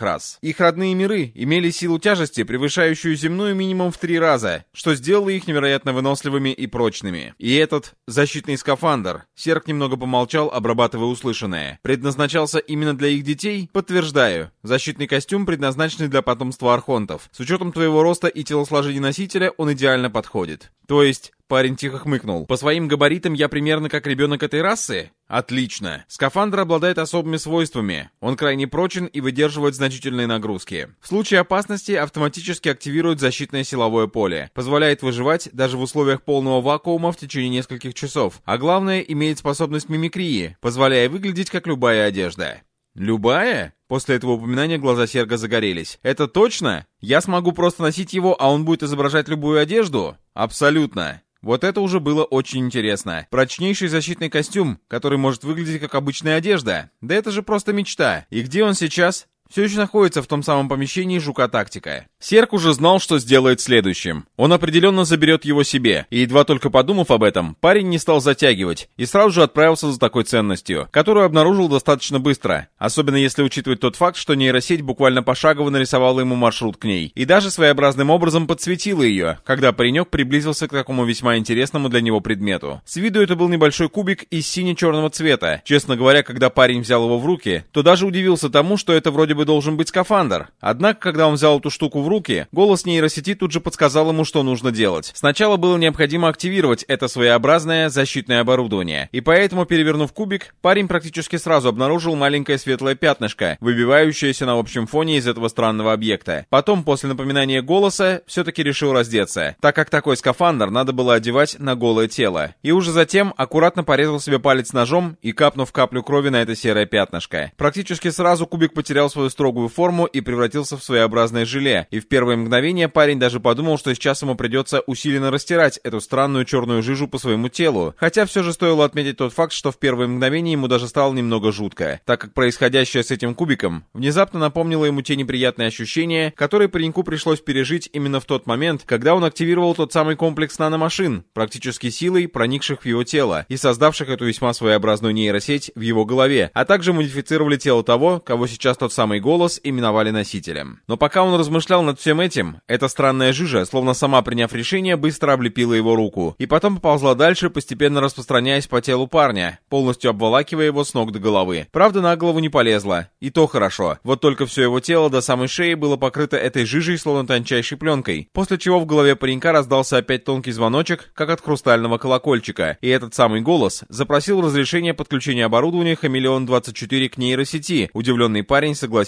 рас. Их родные миры имели силу тяжести, превышающую земную минимум в три раза, что сделало их невероятно выносливыми и прочными. И этот защитный скафандр, Серк немного помолчал, обрабатывая услышанное, предназначался именно для их детей? Подтверждаю. Защитный защитный костюм, предназначенный для потомства архонтов. С учетом твоего роста и телосложения носителя, он идеально подходит. То есть, Парень тихо хмыкнул. «По своим габаритам я примерно как ребенок этой расы?» «Отлично. Скафандр обладает особыми свойствами. Он крайне прочен и выдерживает значительные нагрузки. В случае опасности автоматически активирует защитное силовое поле. Позволяет выживать даже в условиях полного вакуума в течение нескольких часов. А главное, имеет способность мимикрии, позволяя выглядеть как любая одежда». «Любая?» После этого упоминания глаза Серга загорелись. «Это точно? Я смогу просто носить его, а он будет изображать любую одежду?» «Абсолютно. Вот это уже было очень интересно. Прочнейший защитный костюм, который может выглядеть как обычная одежда. Да это же просто мечта. И где он сейчас? Все еще находится в том самом помещении жука-тактика. Серк уже знал, что сделает следующим. Он определенно заберет его себе, и едва только подумав об этом, парень не стал затягивать и сразу же отправился за такой ценностью, которую обнаружил достаточно быстро, особенно если учитывать тот факт, что нейросеть буквально пошагово нарисовала ему маршрут к ней, и даже своеобразным образом подсветила ее, когда паренек приблизился к такому весьма интересному для него предмету. С виду это был небольшой кубик из сине-черного цвета. Честно говоря, когда парень взял его в руки, то даже удивился тому, что это вроде бы бы должен быть скафандр. Однако, когда он взял эту штуку в руки, голос нейросети тут же подсказал ему, что нужно делать. Сначала было необходимо активировать это своеобразное защитное оборудование, и поэтому, перевернув кубик, парень практически сразу обнаружил маленькое светлое пятнышко, выбивающееся на общем фоне из этого странного объекта. Потом, после напоминания голоса, все-таки решил раздеться, так как такой скафандр надо было одевать на голое тело. И уже затем аккуратно порезал себе палец ножом и капнув каплю крови на это серое пятнышко. Практически сразу кубик потерял свою свою строгую форму и превратился в своеобразное желе, и в первое мгновение парень даже подумал, что сейчас ему придется усиленно растирать эту странную черную жижу по своему телу, хотя все же стоило отметить тот факт, что в первое мгновение ему даже стало немного жутко, так как происходящее с этим кубиком внезапно напомнило ему те неприятные ощущения, которые пареньку пришлось пережить именно в тот момент, когда он активировал тот самый комплекс наномашин, практически силой проникших в его тело и создавших эту весьма своеобразную нейросеть в его голове, а также модифицировали тело того, кого сейчас тот самый голос именовали носителем. Но пока он размышлял над всем этим, эта странная жижа, словно сама приняв решение, быстро облепила его руку, и потом поползла дальше, постепенно распространяясь по телу парня, полностью обволакивая его с ног до головы. Правда, на голову не полезла, и то хорошо. Вот только все его тело до самой шеи было покрыто этой жижей, словно тончайшей пленкой, после чего в голове паренька раздался опять тонкий звоночек, как от хрустального колокольчика, и этот самый голос запросил разрешение подключения оборудования Хамелеон 24 к нейросети. Удивленный парень согласился.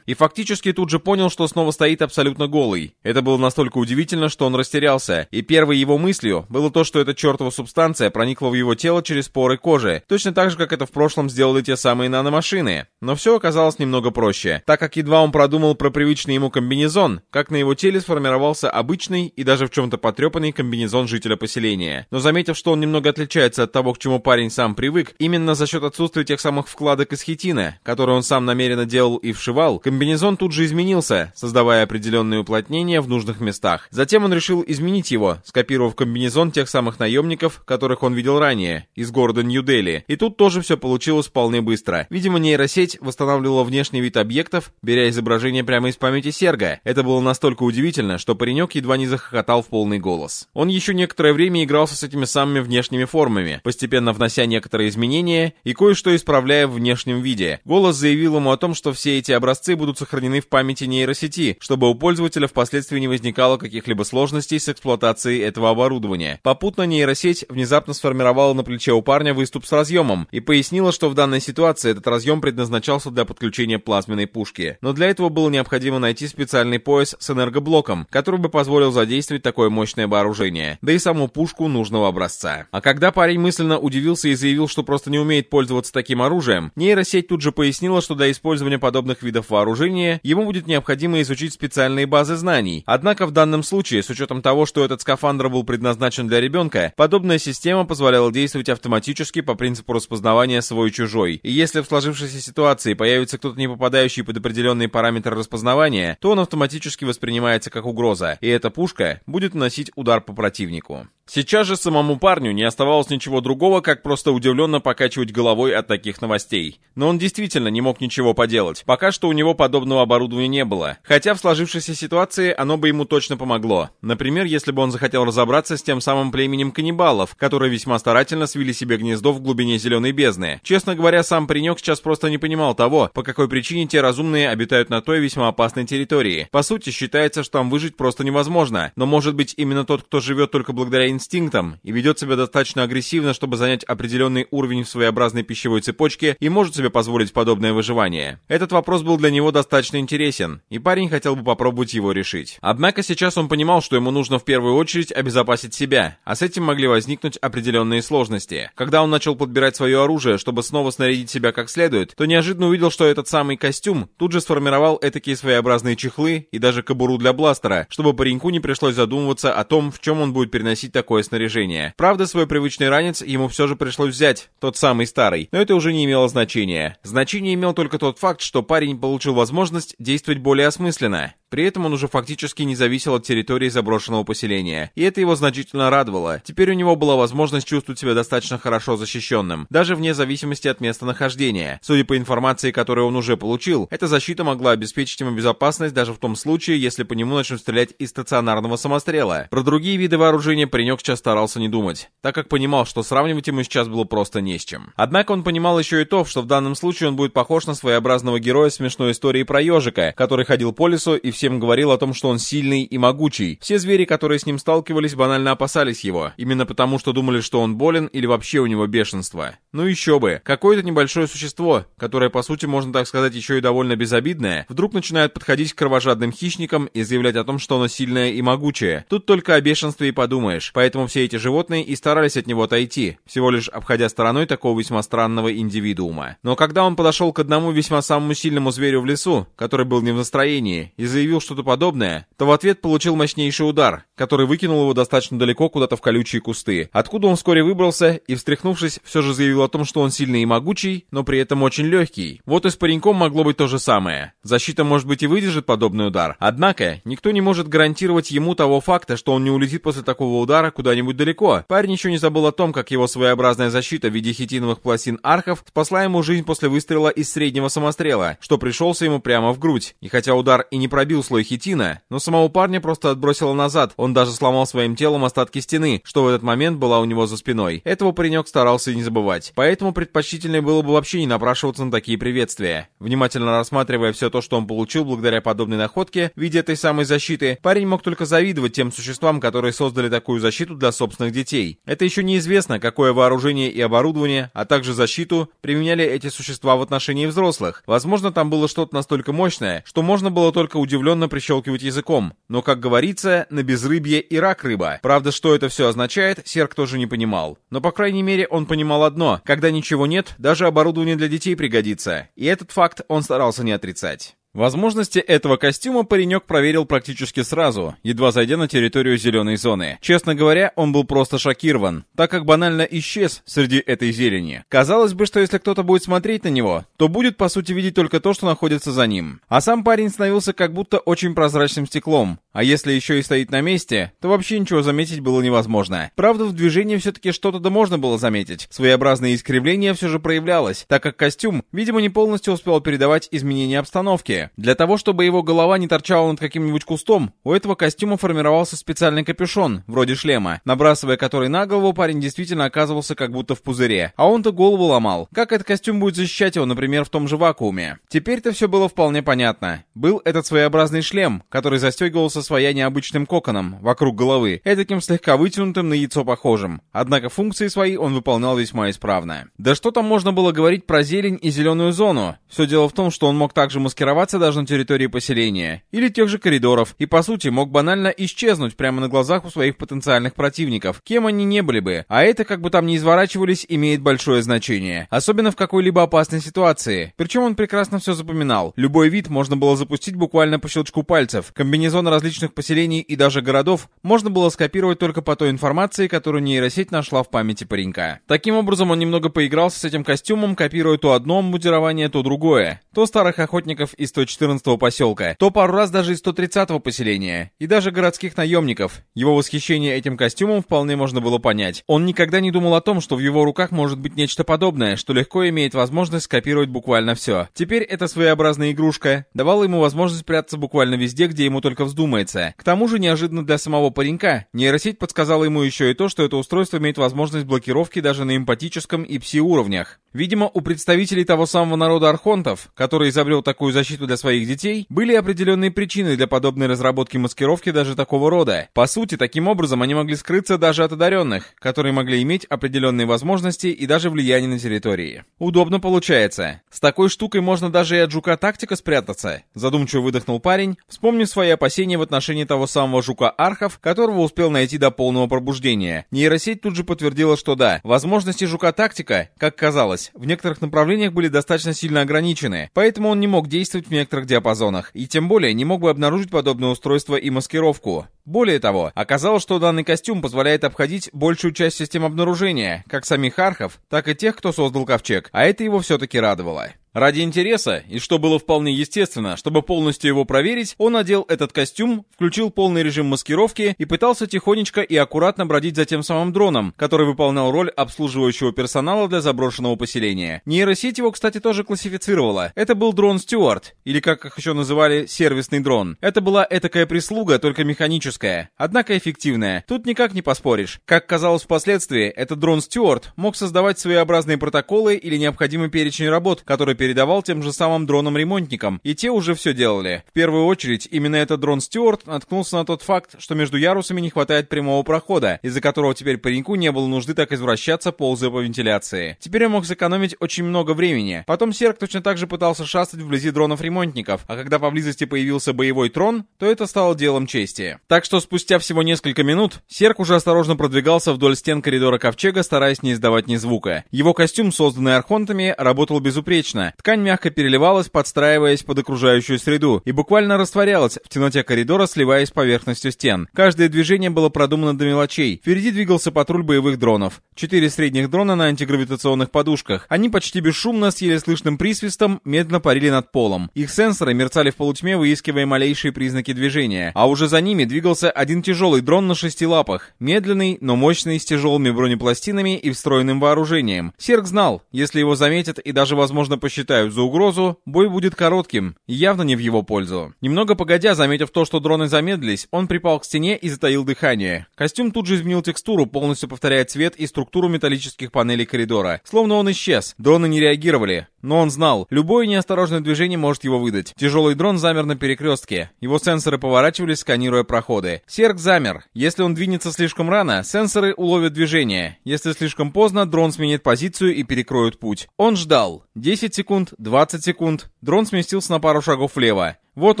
И фактически тут же понял, что снова стоит абсолютно голый. Это было настолько удивительно, что он растерялся. И первой его мыслью было то, что эта чертова субстанция проникла в его тело через поры кожи, точно так же, как это в прошлом сделали те самые наномашины. Но все оказалось немного проще, так как едва он продумал про привычный ему комбинезон, как на его теле сформировался обычный и даже в чем-то потрепанный комбинезон жителя поселения. Но заметив, что он немного отличается от того, к чему парень сам привык, именно за счет отсутствия тех самых вкладок из хитина, которые он сам намеренно делал и вшивал, комбинезон тут же изменился, создавая определенные уплотнения в нужных местах. Затем он решил изменить его, скопировав комбинезон тех самых наемников, которых он видел ранее, из города Нью-Дели. И тут тоже все получилось вполне быстро. Видимо, нейросеть восстанавливала внешний вид объектов, беря изображение прямо из памяти Серга. Это было настолько удивительно, что паренек едва не захохотал в полный голос. Он еще некоторое время игрался с этими самыми внешними формами, постепенно внося некоторые изменения и кое-что исправляя в внешнем виде. Голос заявил ему о том, что все эти образцы будут сохранены в памяти нейросети, чтобы у пользователя впоследствии не возникало каких-либо сложностей с эксплуатацией этого оборудования. Попутно нейросеть внезапно сформировала на плече у парня выступ с разъемом и пояснила, что в данной ситуации этот разъем предназначался для подключения плазменной пушки. Но для этого было необходимо найти специальный пояс с энергоблоком, который бы позволил задействовать такое мощное вооружение, да и саму пушку нужного образца. А когда парень мысленно удивился и заявил, что просто не умеет пользоваться таким оружием, нейросеть тут же пояснила, что для использования подобных видов вооружения ему будет необходимо изучить специальные базы знаний. Однако в данном случае, с учетом того, что этот скафандр был предназначен для ребенка, подобная система позволяла действовать автоматически по принципу распознавания свой-чужой. И если в сложившейся ситуации появится кто-то не попадающий под определенные параметры распознавания, то он автоматически воспринимается как угроза, и эта пушка будет наносить удар по противнику. Сейчас же самому парню не оставалось ничего другого, как просто удивленно покачивать головой от таких новостей. Но он действительно не мог ничего поделать. Пока что у него подобного оборудования не было. Хотя в сложившейся ситуации оно бы ему точно помогло. Например, если бы он захотел разобраться с тем самым племенем каннибалов, которые весьма старательно свили себе гнездо в глубине зеленой бездны. Честно говоря, сам паренек сейчас просто не понимал того, по какой причине те разумные обитают на той весьма опасной территории. По сути, считается, что там выжить просто невозможно. Но может быть именно тот, кто живет только благодаря инстинктам и ведет себя достаточно агрессивно, чтобы занять определенный уровень в своеобразной пищевой цепочке и может себе позволить подобное выживание. Этот вопрос был для него достаточно интересен, и парень хотел бы попробовать его решить. Однако сейчас он понимал, что ему нужно в первую очередь обезопасить себя, а с этим могли возникнуть определенные сложности. Когда он начал подбирать свое оружие, чтобы снова снарядить себя как следует, то неожиданно увидел, что этот самый костюм тут же сформировал этакие своеобразные чехлы и даже кобуру для бластера, чтобы пареньку не пришлось задумываться о том, в чем он будет переносить такое такое снаряжение. Правда, свой привычный ранец ему все же пришлось взять, тот самый старый, но это уже не имело значения. Значение имел только тот факт, что парень получил возможность действовать более осмысленно. При этом он уже фактически не зависел от территории заброшенного поселения, и это его значительно радовало. Теперь у него была возможность чувствовать себя достаточно хорошо защищенным, даже вне зависимости от места нахождения. Судя по информации, которую он уже получил, эта защита могла обеспечить ему безопасность даже в том случае, если по нему начнут стрелять из стационарного самострела. Про другие виды вооружения паренек сейчас старался не думать, так как понимал, что сравнивать ему сейчас было просто не с чем. Однако он понимал еще и то, что в данном случае он будет похож на своеобразного героя смешной истории про ежика, который ходил по лесу и всем говорил о том, что он сильный и могучий. Все звери, которые с ним сталкивались, банально опасались его. Именно потому, что думали, что он болен или вообще у него бешенство. Ну еще бы. Какое-то небольшое существо, которое, по сути, можно так сказать, еще и довольно безобидное, вдруг начинает подходить к кровожадным хищникам и заявлять о том, что оно сильное и могучее. Тут только о бешенстве и подумаешь. Поэтому все эти животные и старались от него отойти, всего лишь обходя стороной такого весьма странного индивидуума. Но когда он подошел к одному весьма самому сильному зверю в лесу, который был не в настроении, и заявил что-то подобное, то в ответ получил мощнейший удар, который выкинул его достаточно далеко куда-то в колючие кусты, откуда он вскоре выбрался и, встряхнувшись, все же заявил о том, что он сильный и могучий, но при этом очень легкий. Вот и с пареньком могло быть то же самое. Защита, может быть, и выдержит подобный удар, однако никто не может гарантировать ему того факта, что он не улетит после такого удара куда-нибудь далеко. Парень еще не забыл о том, как его своеобразная защита в виде хитиновых пластин архов спасла ему жизнь после выстрела из среднего самострела, что пришелся ему прямо в грудь. И хотя удар и не пробил слой хитина, но самого парня просто отбросило назад, он даже сломал своим телом остатки стены, что в этот момент была у него за спиной. Этого паренек старался не забывать. Поэтому предпочтительнее было бы вообще не напрашиваться на такие приветствия. Внимательно рассматривая все то, что он получил благодаря подобной находке в виде этой самой защиты, парень мог только завидовать тем существам, которые создали такую защиту для собственных детей. Это еще неизвестно, какое вооружение и оборудование, а также защиту применяли эти существа в отношении взрослых. Возможно, там было что-то настолько мощное, что можно было только удивленно прищелкивать языком. Но, как говорится, на безрыбье и рак рыба. Правда, что это все означает, Серк тоже не понимал. Но, по крайней мере, он понимал одно. Когда ничего нет, даже оборудование для детей пригодится. И этот факт он старался не отрицать. Возможности этого костюма паренек проверил практически сразу, едва зайдя на территорию зеленой зоны. Честно говоря, он был просто шокирован, так как банально исчез среди этой зелени. Казалось бы, что если кто-то будет смотреть на него, то будет по сути видеть только то, что находится за ним. А сам парень становился как будто очень прозрачным стеклом. А если еще и стоит на месте, то вообще ничего заметить было невозможно. Правда, в движении все-таки что-то да можно было заметить. Своеобразное искривление все же проявлялось, так как костюм, видимо, не полностью успел передавать изменения обстановки. Для того, чтобы его голова не торчала над каким-нибудь кустом, у этого костюма формировался специальный капюшон, вроде шлема, набрасывая который на голову, парень действительно оказывался как будто в пузыре. А он-то голову ломал. Как этот костюм будет защищать его, например, в том же вакууме? Теперь-то все было вполне понятно. Был этот своеобразный шлем, который застегивался своя необычным коконом вокруг головы, этаким слегка вытянутым на яйцо похожим. Однако функции свои он выполнял весьма исправно. Да что там можно было говорить про зелень и зеленую зону? Все дело в том, что он мог также маскироваться даже на территории поселения или тех же коридоров, и по сути мог банально исчезнуть прямо на глазах у своих потенциальных противников, кем они не были бы, а это, как бы там ни изворачивались, имеет большое значение, особенно в какой-либо опасной ситуации. Причем он прекрасно все запоминал. Любой вид можно было запустить буквально по щелчку пальцев. Комбинезоны различных поселений и даже городов можно было скопировать только по той информации, которую нейросеть нашла в памяти паренька. Таким образом, он немного поигрался с этим костюмом, копируя то одно мудирование, то другое. То старых охотников из той 114-го поселка, то пару раз даже из 130-го поселения, и даже городских наемников. Его восхищение этим костюмом вполне можно было понять. Он никогда не думал о том, что в его руках может быть нечто подобное, что легко имеет возможность скопировать буквально все. Теперь эта своеобразная игрушка давала ему возможность прятаться буквально везде, где ему только вздумается. К тому же, неожиданно для самого паренька, нейросеть подсказала ему еще и то, что это устройство имеет возможность блокировки даже на эмпатическом и пси-уровнях. Видимо, у представителей того самого народа архонтов, который изобрел такую защиту для своих детей, были определенные причины для подобной разработки маскировки даже такого рода. По сути, таким образом они могли скрыться даже от одаренных, которые могли иметь определенные возможности и даже влияние на территории. Удобно получается. С такой штукой можно даже и от жука-тактика спрятаться. Задумчиво выдохнул парень, вспомнив свои опасения в отношении того самого жука-архов, которого успел найти до полного пробуждения. Нейросеть тут же подтвердила, что да, возможности жука-тактика, как казалось, в некоторых направлениях были достаточно сильно ограничены, поэтому он не мог действовать в некоторых диапазонах, и тем более не мог бы обнаружить подобное устройство и маскировку. Более того, оказалось, что данный костюм позволяет обходить большую часть систем обнаружения, как самих архов, так и тех, кто создал ковчег, а это его все-таки радовало. Ради интереса, и что было вполне естественно, чтобы полностью его проверить, он надел этот костюм, включил полный режим маскировки и пытался тихонечко и аккуратно бродить за тем самым дроном, который выполнял роль обслуживающего персонала для заброшенного поселения. Нейросеть его, кстати, тоже классифицировала. Это был дрон Стюарт, или как их еще называли, сервисный дрон. Это была этакая прислуга, только механическая, однако эффективная. Тут никак не поспоришь. Как казалось впоследствии, этот дрон Стюарт мог создавать своеобразные протоколы или необходимый перечень работ, который передавал тем же самым дронам-ремонтникам, и те уже все делали. В первую очередь, именно этот дрон Стюарт наткнулся на тот факт, что между ярусами не хватает прямого прохода, из-за которого теперь пареньку не было нужды так извращаться, ползая по вентиляции. Теперь он мог сэкономить очень много времени. Потом Серк точно так же пытался шастать вблизи дронов-ремонтников, а когда поблизости появился боевой трон, то это стало делом чести. Так что спустя всего несколько минут Серк уже осторожно продвигался вдоль стен коридора ковчега, стараясь не издавать ни звука. Его костюм, созданный архонтами, работал безупречно. Ткань мягко переливалась, подстраиваясь под окружающую среду, и буквально растворялась в темноте коридора, сливаясь с поверхностью стен. Каждое движение было продумано до мелочей. Впереди двигался патруль боевых дронов. Четыре средних дрона на антигравитационных подушках. Они почти бесшумно, с еле слышным присвистом, медленно парили над полом. Их сенсоры мерцали в полутьме, выискивая малейшие признаки движения. А уже за ними двигался один тяжелый дрон на шести лапах. Медленный, но мощный, с тяжелыми бронепластинами и встроенным вооружением. Серк знал, если его заметят и даже, возможно, посчитают за угрозу, бой будет коротким, явно не в его пользу. Немного погодя, заметив то, что дроны замедлились, он припал к стене и затаил дыхание. Костюм тут же изменил текстуру, полностью повторяя цвет и структуру металлических панелей коридора. Словно он исчез. Дроны не реагировали. Но он знал, любое неосторожное движение может его выдать. Тяжелый дрон замер на перекрестке. Его сенсоры поворачивались, сканируя проходы. Серк замер. Если он двинется слишком рано, сенсоры уловят движение. Если слишком поздно, дрон сменит позицию и перекроет путь. Он ждал. 10 секунд, 20 секунд. Дрон сместился на пару шагов влево. Вот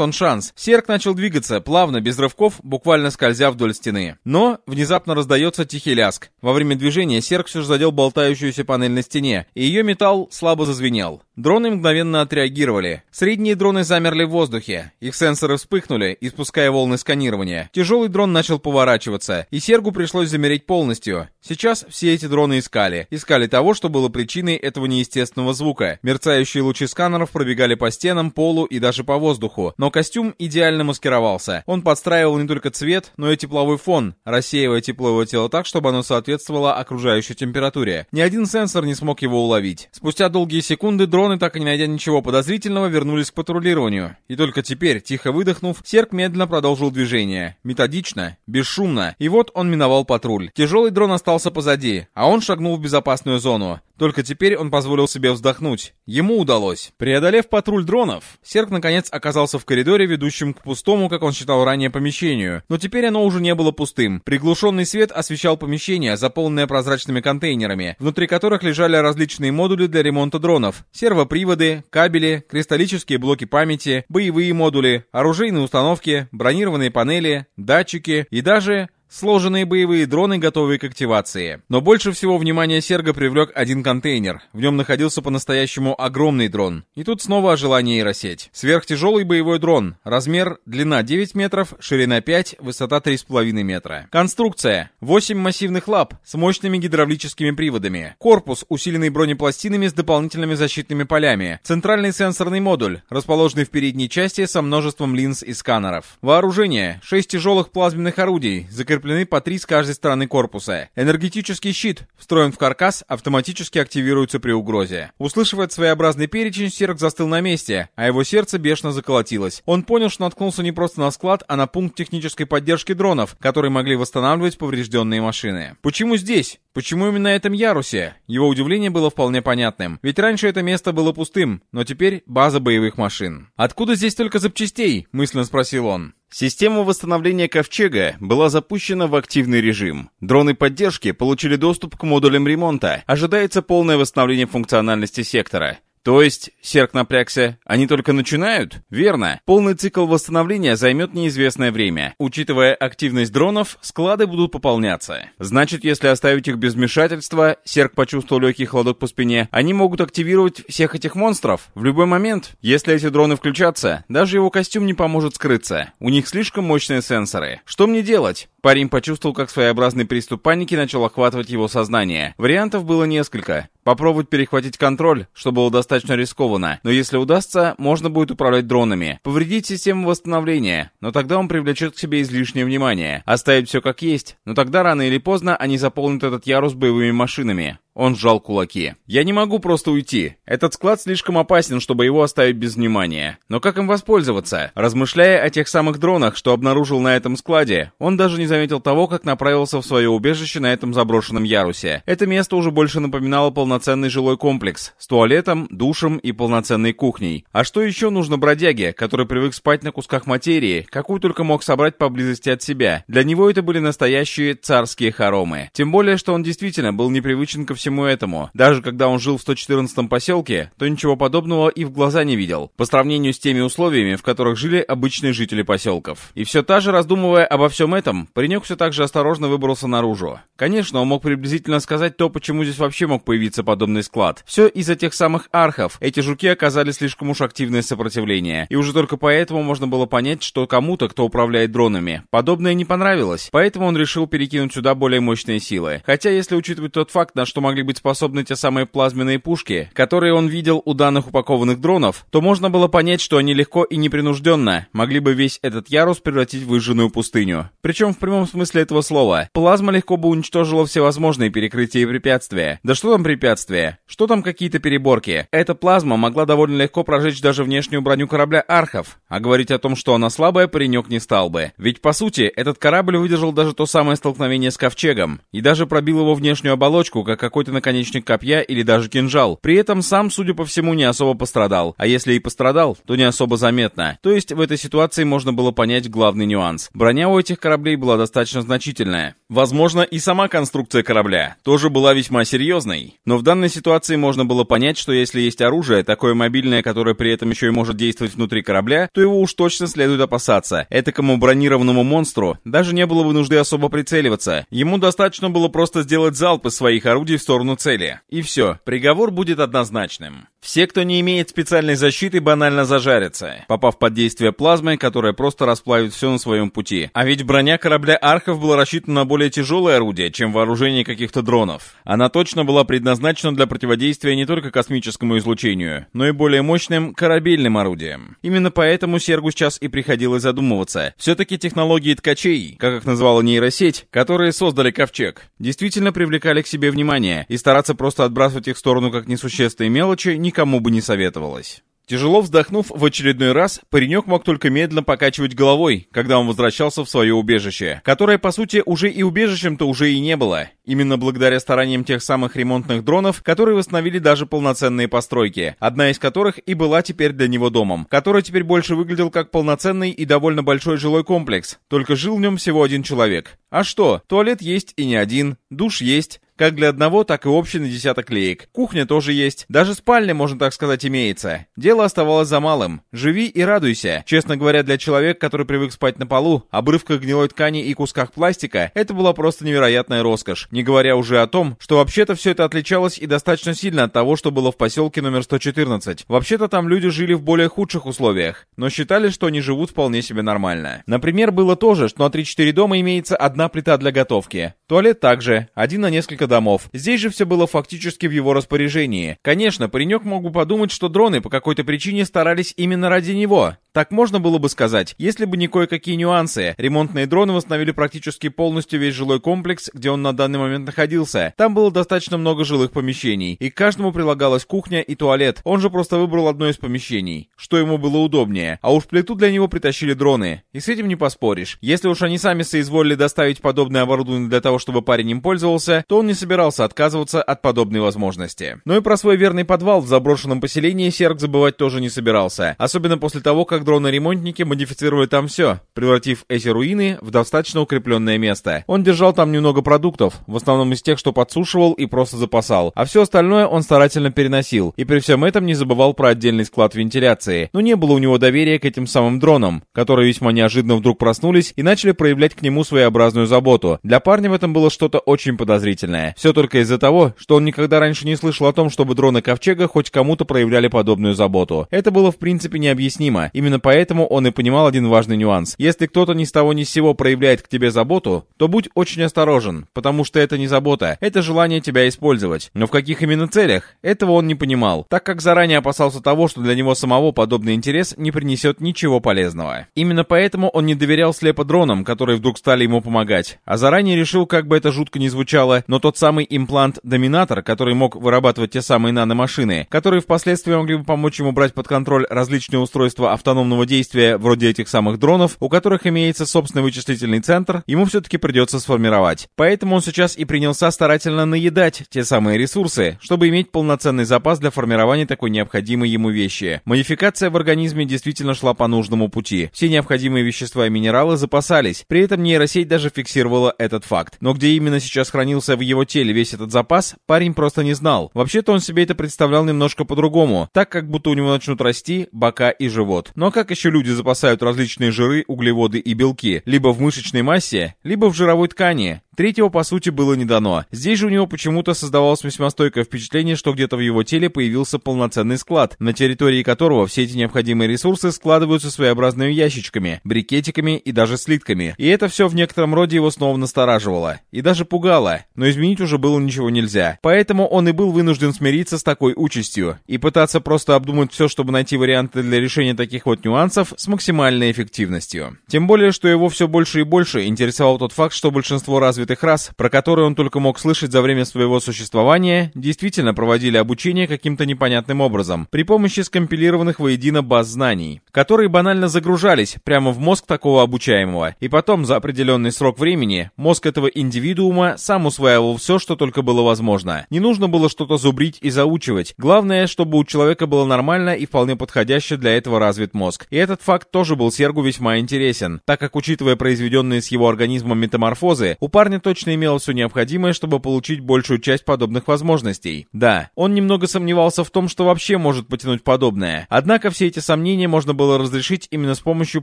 он шанс. Серк начал двигаться, плавно, без рывков, буквально скользя вдоль стены. Но внезапно раздается тихий ляск. Во время движения Серк все же задел болтающуюся панель на стене, и ее металл слабо зазвенел. Дроны мгновенно отреагировали. Средние дроны замерли в воздухе. Их сенсоры вспыхнули, испуская волны сканирования. Тяжелый дрон начал поворачиваться, и Сергу пришлось замереть полностью. Сейчас все эти дроны искали. Искали того, что было причиной этого неестественного звука. Мерцающие лучи сканеров пробегали по стенам, полу и даже по воздуху. Но костюм идеально маскировался. Он подстраивал не только цвет, но и тепловой фон, рассеивая тепло его тела так, чтобы оно соответствовало окружающей температуре. Ни один сенсор не смог его уловить. Спустя долгие секунды дрон Дроны, так и не найдя ничего подозрительного, вернулись к патрулированию. И только теперь, тихо выдохнув, Серк медленно продолжил движение. Методично, бесшумно. И вот он миновал патруль. Тяжелый дрон остался позади, а он шагнул в безопасную зону. Только теперь он позволил себе вздохнуть. Ему удалось. Преодолев патруль дронов, Серк наконец оказался в коридоре, ведущем к пустому, как он считал ранее, помещению. Но теперь оно уже не было пустым. Приглушенный свет освещал помещение, заполненное прозрачными контейнерами, внутри которых лежали различные модули для ремонта дронов. Сервоприводы, кабели, кристаллические блоки памяти, боевые модули, оружейные установки, бронированные панели, датчики и даже Сложенные боевые дроны, готовые к активации. Но больше всего внимания Серга привлек один контейнер. В нем находился по-настоящему огромный дрон. И тут снова ожила нейросеть. Сверхтяжелый боевой дрон. Размер длина 9 метров, ширина 5, высота 3,5 метра. Конструкция. 8 массивных лап с мощными гидравлическими приводами. Корпус, усиленный бронепластинами с дополнительными защитными полями. Центральный сенсорный модуль, расположенный в передней части со множеством линз и сканеров. Вооружение. 6 тяжелых плазменных орудий, закрепленных закреплены по три с каждой стороны корпуса. Энергетический щит, встроен в каркас, автоматически активируется при угрозе. Услышав этот своеобразный перечень, Серк застыл на месте, а его сердце бешено заколотилось. Он понял, что наткнулся не просто на склад, а на пункт технической поддержки дронов, которые могли восстанавливать поврежденные машины. Почему здесь? Почему именно на этом ярусе? Его удивление было вполне понятным. Ведь раньше это место было пустым, но теперь база боевых машин. «Откуда здесь только запчастей?» — мысленно спросил он. Система восстановления Ковчега была запущена в активный режим. Дроны поддержки получили доступ к модулям ремонта. Ожидается полное восстановление функциональности сектора. То есть, Серк напрягся, они только начинают? Верно. Полный цикл восстановления займет неизвестное время. Учитывая активность дронов, склады будут пополняться. Значит, если оставить их без вмешательства, Серк почувствовал легкий холодок по спине, они могут активировать всех этих монстров в любой момент. Если эти дроны включатся, даже его костюм не поможет скрыться. У них слишком мощные сенсоры. Что мне делать? Парень почувствовал, как своеобразный приступ паники начал охватывать его сознание. Вариантов было несколько. Попробовать перехватить контроль, что было достаточно рискованно, но если удастся, можно будет управлять дронами. Повредить систему восстановления, но тогда он привлечет к себе излишнее внимание. Оставить все как есть, но тогда рано или поздно они заполнят этот ярус боевыми машинами. Он сжал кулаки. «Я не могу просто уйти. Этот склад слишком опасен, чтобы его оставить без внимания. Но как им воспользоваться?» Размышляя о тех самых дронах, что обнаружил на этом складе, он даже не заметил того, как направился в свое убежище на этом заброшенном ярусе. Это место уже больше напоминало полноценный жилой комплекс с туалетом, душем и полноценной кухней. А что еще нужно бродяге, который привык спать на кусках материи, какую только мог собрать поблизости от себя? Для него это были настоящие царские хоромы. Тем более, что он действительно был непривычен ко всему всему этому. Даже когда он жил в 114-м поселке, то ничего подобного и в глаза не видел, по сравнению с теми условиями, в которых жили обычные жители поселков. И все та же, раздумывая обо всем этом, паренек все так же осторожно выбрался наружу. Конечно, он мог приблизительно сказать то, почему здесь вообще мог появиться подобный склад. Все из-за тех самых архов. Эти жуки оказали слишком уж активное сопротивление. И уже только поэтому можно было понять, что кому-то, кто управляет дронами, подобное не понравилось. Поэтому он решил перекинуть сюда более мощные силы. Хотя, если учитывать тот факт, на что могли быть способны те самые плазменные пушки, которые он видел у данных упакованных дронов, то можно было понять, что они легко и непринужденно могли бы весь этот ярус превратить в выжженную пустыню. Причем в прямом смысле этого слова. Плазма легко бы уничтожила всевозможные перекрытия и препятствия. Да что там препятствия? Что там какие-то переборки? Эта плазма могла довольно легко прожечь даже внешнюю броню корабля Архов, а говорить о том, что она слабая, паренек не стал бы. Ведь по сути, этот корабль выдержал даже то самое столкновение с Ковчегом, и даже пробил его внешнюю оболочку, как какой-то какой-то наконечник копья или даже кинжал. При этом сам, судя по всему, не особо пострадал. А если и пострадал, то не особо заметно. То есть в этой ситуации можно было понять главный нюанс. Броня у этих кораблей была достаточно значительная. Возможно, и сама конструкция корабля тоже была весьма серьезной. Но в данной ситуации можно было понять, что если есть оружие, такое мобильное, которое при этом еще и может действовать внутри корабля, то его уж точно следует опасаться. Этакому бронированному монстру даже не было бы нужды особо прицеливаться. Ему достаточно было просто сделать залп из своих орудий в сторону цели. И все, приговор будет однозначным. Все, кто не имеет специальной защиты, банально зажарятся, попав под действие плазмы, которая просто расплавит все на своем пути. А ведь броня корабля Архов была рассчитана на более тяжелое орудие, чем вооружение каких-то дронов. Она точно была предназначена для противодействия не только космическому излучению, но и более мощным корабельным орудием. Именно поэтому Сергу сейчас и приходилось задумываться. Все-таки технологии ткачей, как их назвала нейросеть, которые создали Ковчег, действительно привлекали к себе внимание, и стараться просто отбрасывать их в сторону как несущественные мелочи никому бы не советовалось. Тяжело вздохнув в очередной раз, паренек мог только медленно покачивать головой, когда он возвращался в свое убежище, которое, по сути, уже и убежищем-то уже и не было. Именно благодаря стараниям тех самых ремонтных дронов, которые восстановили даже полноценные постройки, одна из которых и была теперь для него домом, который теперь больше выглядел как полноценный и довольно большой жилой комплекс, только жил в нем всего один человек. А что, туалет есть и не один, душ есть, как для одного, так и общий на десяток леек. Кухня тоже есть. Даже спальня, можно так сказать, имеется. Дело оставалось за малым. Живи и радуйся. Честно говоря, для человека, который привык спать на полу, обрывках гнилой ткани и кусках пластика, это была просто невероятная роскошь. Не говоря уже о том, что вообще-то все это отличалось и достаточно сильно от того, что было в поселке номер 114. Вообще-то там люди жили в более худших условиях, но считали, что они живут вполне себе нормально. Например, было тоже, что на 3-4 дома имеется одна плита для готовки. Туалет также, один на несколько домов. Здесь же все было фактически в его распоряжении. Конечно, паренек мог бы подумать, что дроны по какой-то причине старались именно ради него. Так можно было бы сказать, если бы не кое-какие нюансы. Ремонтные дроны восстановили практически полностью весь жилой комплекс, где он на данный момент находился. Там было достаточно много жилых помещений, и к каждому прилагалась кухня и туалет. Он же просто выбрал одно из помещений, что ему было удобнее. А уж плиту для него притащили дроны. И с этим не поспоришь. Если уж они сами соизволили доставить подобное оборудование для того, чтобы парень им пользовался, то он не собирался отказываться от подобной возможности. Но и про свой верный подвал в заброшенном поселении Серг забывать тоже не собирался. Особенно после того, как дроны-ремонтники модифицировали там все, превратив эти руины в достаточно укрепленное место. Он держал там немного продуктов, в основном из тех, что подсушивал и просто запасал, а все остальное он старательно переносил, и при всем этом не забывал про отдельный склад вентиляции. Но не было у него доверия к этим самым дронам, которые весьма неожиданно вдруг проснулись и начали проявлять к нему своеобразную заботу. Для парня в этом было что-то очень подозрительное. Подобное. Все только из-за того, что он никогда раньше не слышал о том, чтобы дроны Ковчега хоть кому-то проявляли подобную заботу. Это было в принципе необъяснимо. Именно поэтому он и понимал один важный нюанс. Если кто-то ни с того ни с сего проявляет к тебе заботу, то будь очень осторожен, потому что это не забота, это желание тебя использовать. Но в каких именно целях? Этого он не понимал, так как заранее опасался того, что для него самого подобный интерес не принесет ничего полезного. Именно поэтому он не доверял слепо дронам, которые вдруг стали ему помогать, а заранее решил, как бы это жутко не звучало, но тот самый имплант-доминатор, который мог вырабатывать те самые наномашины, которые впоследствии могли бы помочь ему брать под контроль различные устройства автономного действия, вроде этих самых дронов, у которых имеется собственный вычислительный центр, ему все-таки придется сформировать. Поэтому он сейчас и принялся старательно наедать те самые ресурсы, чтобы иметь полноценный запас для формирования такой необходимой ему вещи. Модификация в организме действительно шла по нужному пути. Все необходимые вещества и минералы запасались, при этом нейросеть даже фиксировала этот факт. Но где именно сейчас хранился в его теле весь этот запас, парень просто не знал. Вообще-то он себе это представлял немножко по-другому, так как будто у него начнут расти бока и живот. Но как еще люди запасают различные жиры, углеводы и белки? Либо в мышечной массе, либо в жировой ткани. Третьего, по сути, было не дано. Здесь же у него почему-то создавалось весьма стойкое впечатление, что где-то в его теле появился полноценный склад, на территории которого все эти необходимые ресурсы складываются своеобразными ящичками, брикетиками и даже слитками. И это все в некотором роде его снова настораживало. И даже пугало. Но изменить уже было ничего нельзя. Поэтому он и был вынужден смириться с такой участью и пытаться просто обдумать все, чтобы найти варианты для решения таких вот нюансов с максимальной эффективностью. Тем более, что его все больше и больше интересовал тот факт, что большинство развитых рас, про которые он только мог слышать за время своего существования, действительно проводили обучение каким-то непонятным образом, при помощи скомпилированных воедино баз знаний, которые банально загружались прямо в мозг такого обучаемого, и потом за определенный срок времени мозг этого индивидуума сам усваивал все, что только было возможно. Не нужно было что-то зубрить и заучивать. Главное, чтобы у человека было нормально и вполне подходяще для этого развит мозг. И этот факт тоже был Сергу весьма интересен, так как, учитывая произведенные с его организмом метаморфозы, у парня точно имело все необходимое, чтобы получить большую часть подобных возможностей. Да, он немного сомневался в том, что вообще может потянуть подобное. Однако все эти сомнения можно было разрешить именно с помощью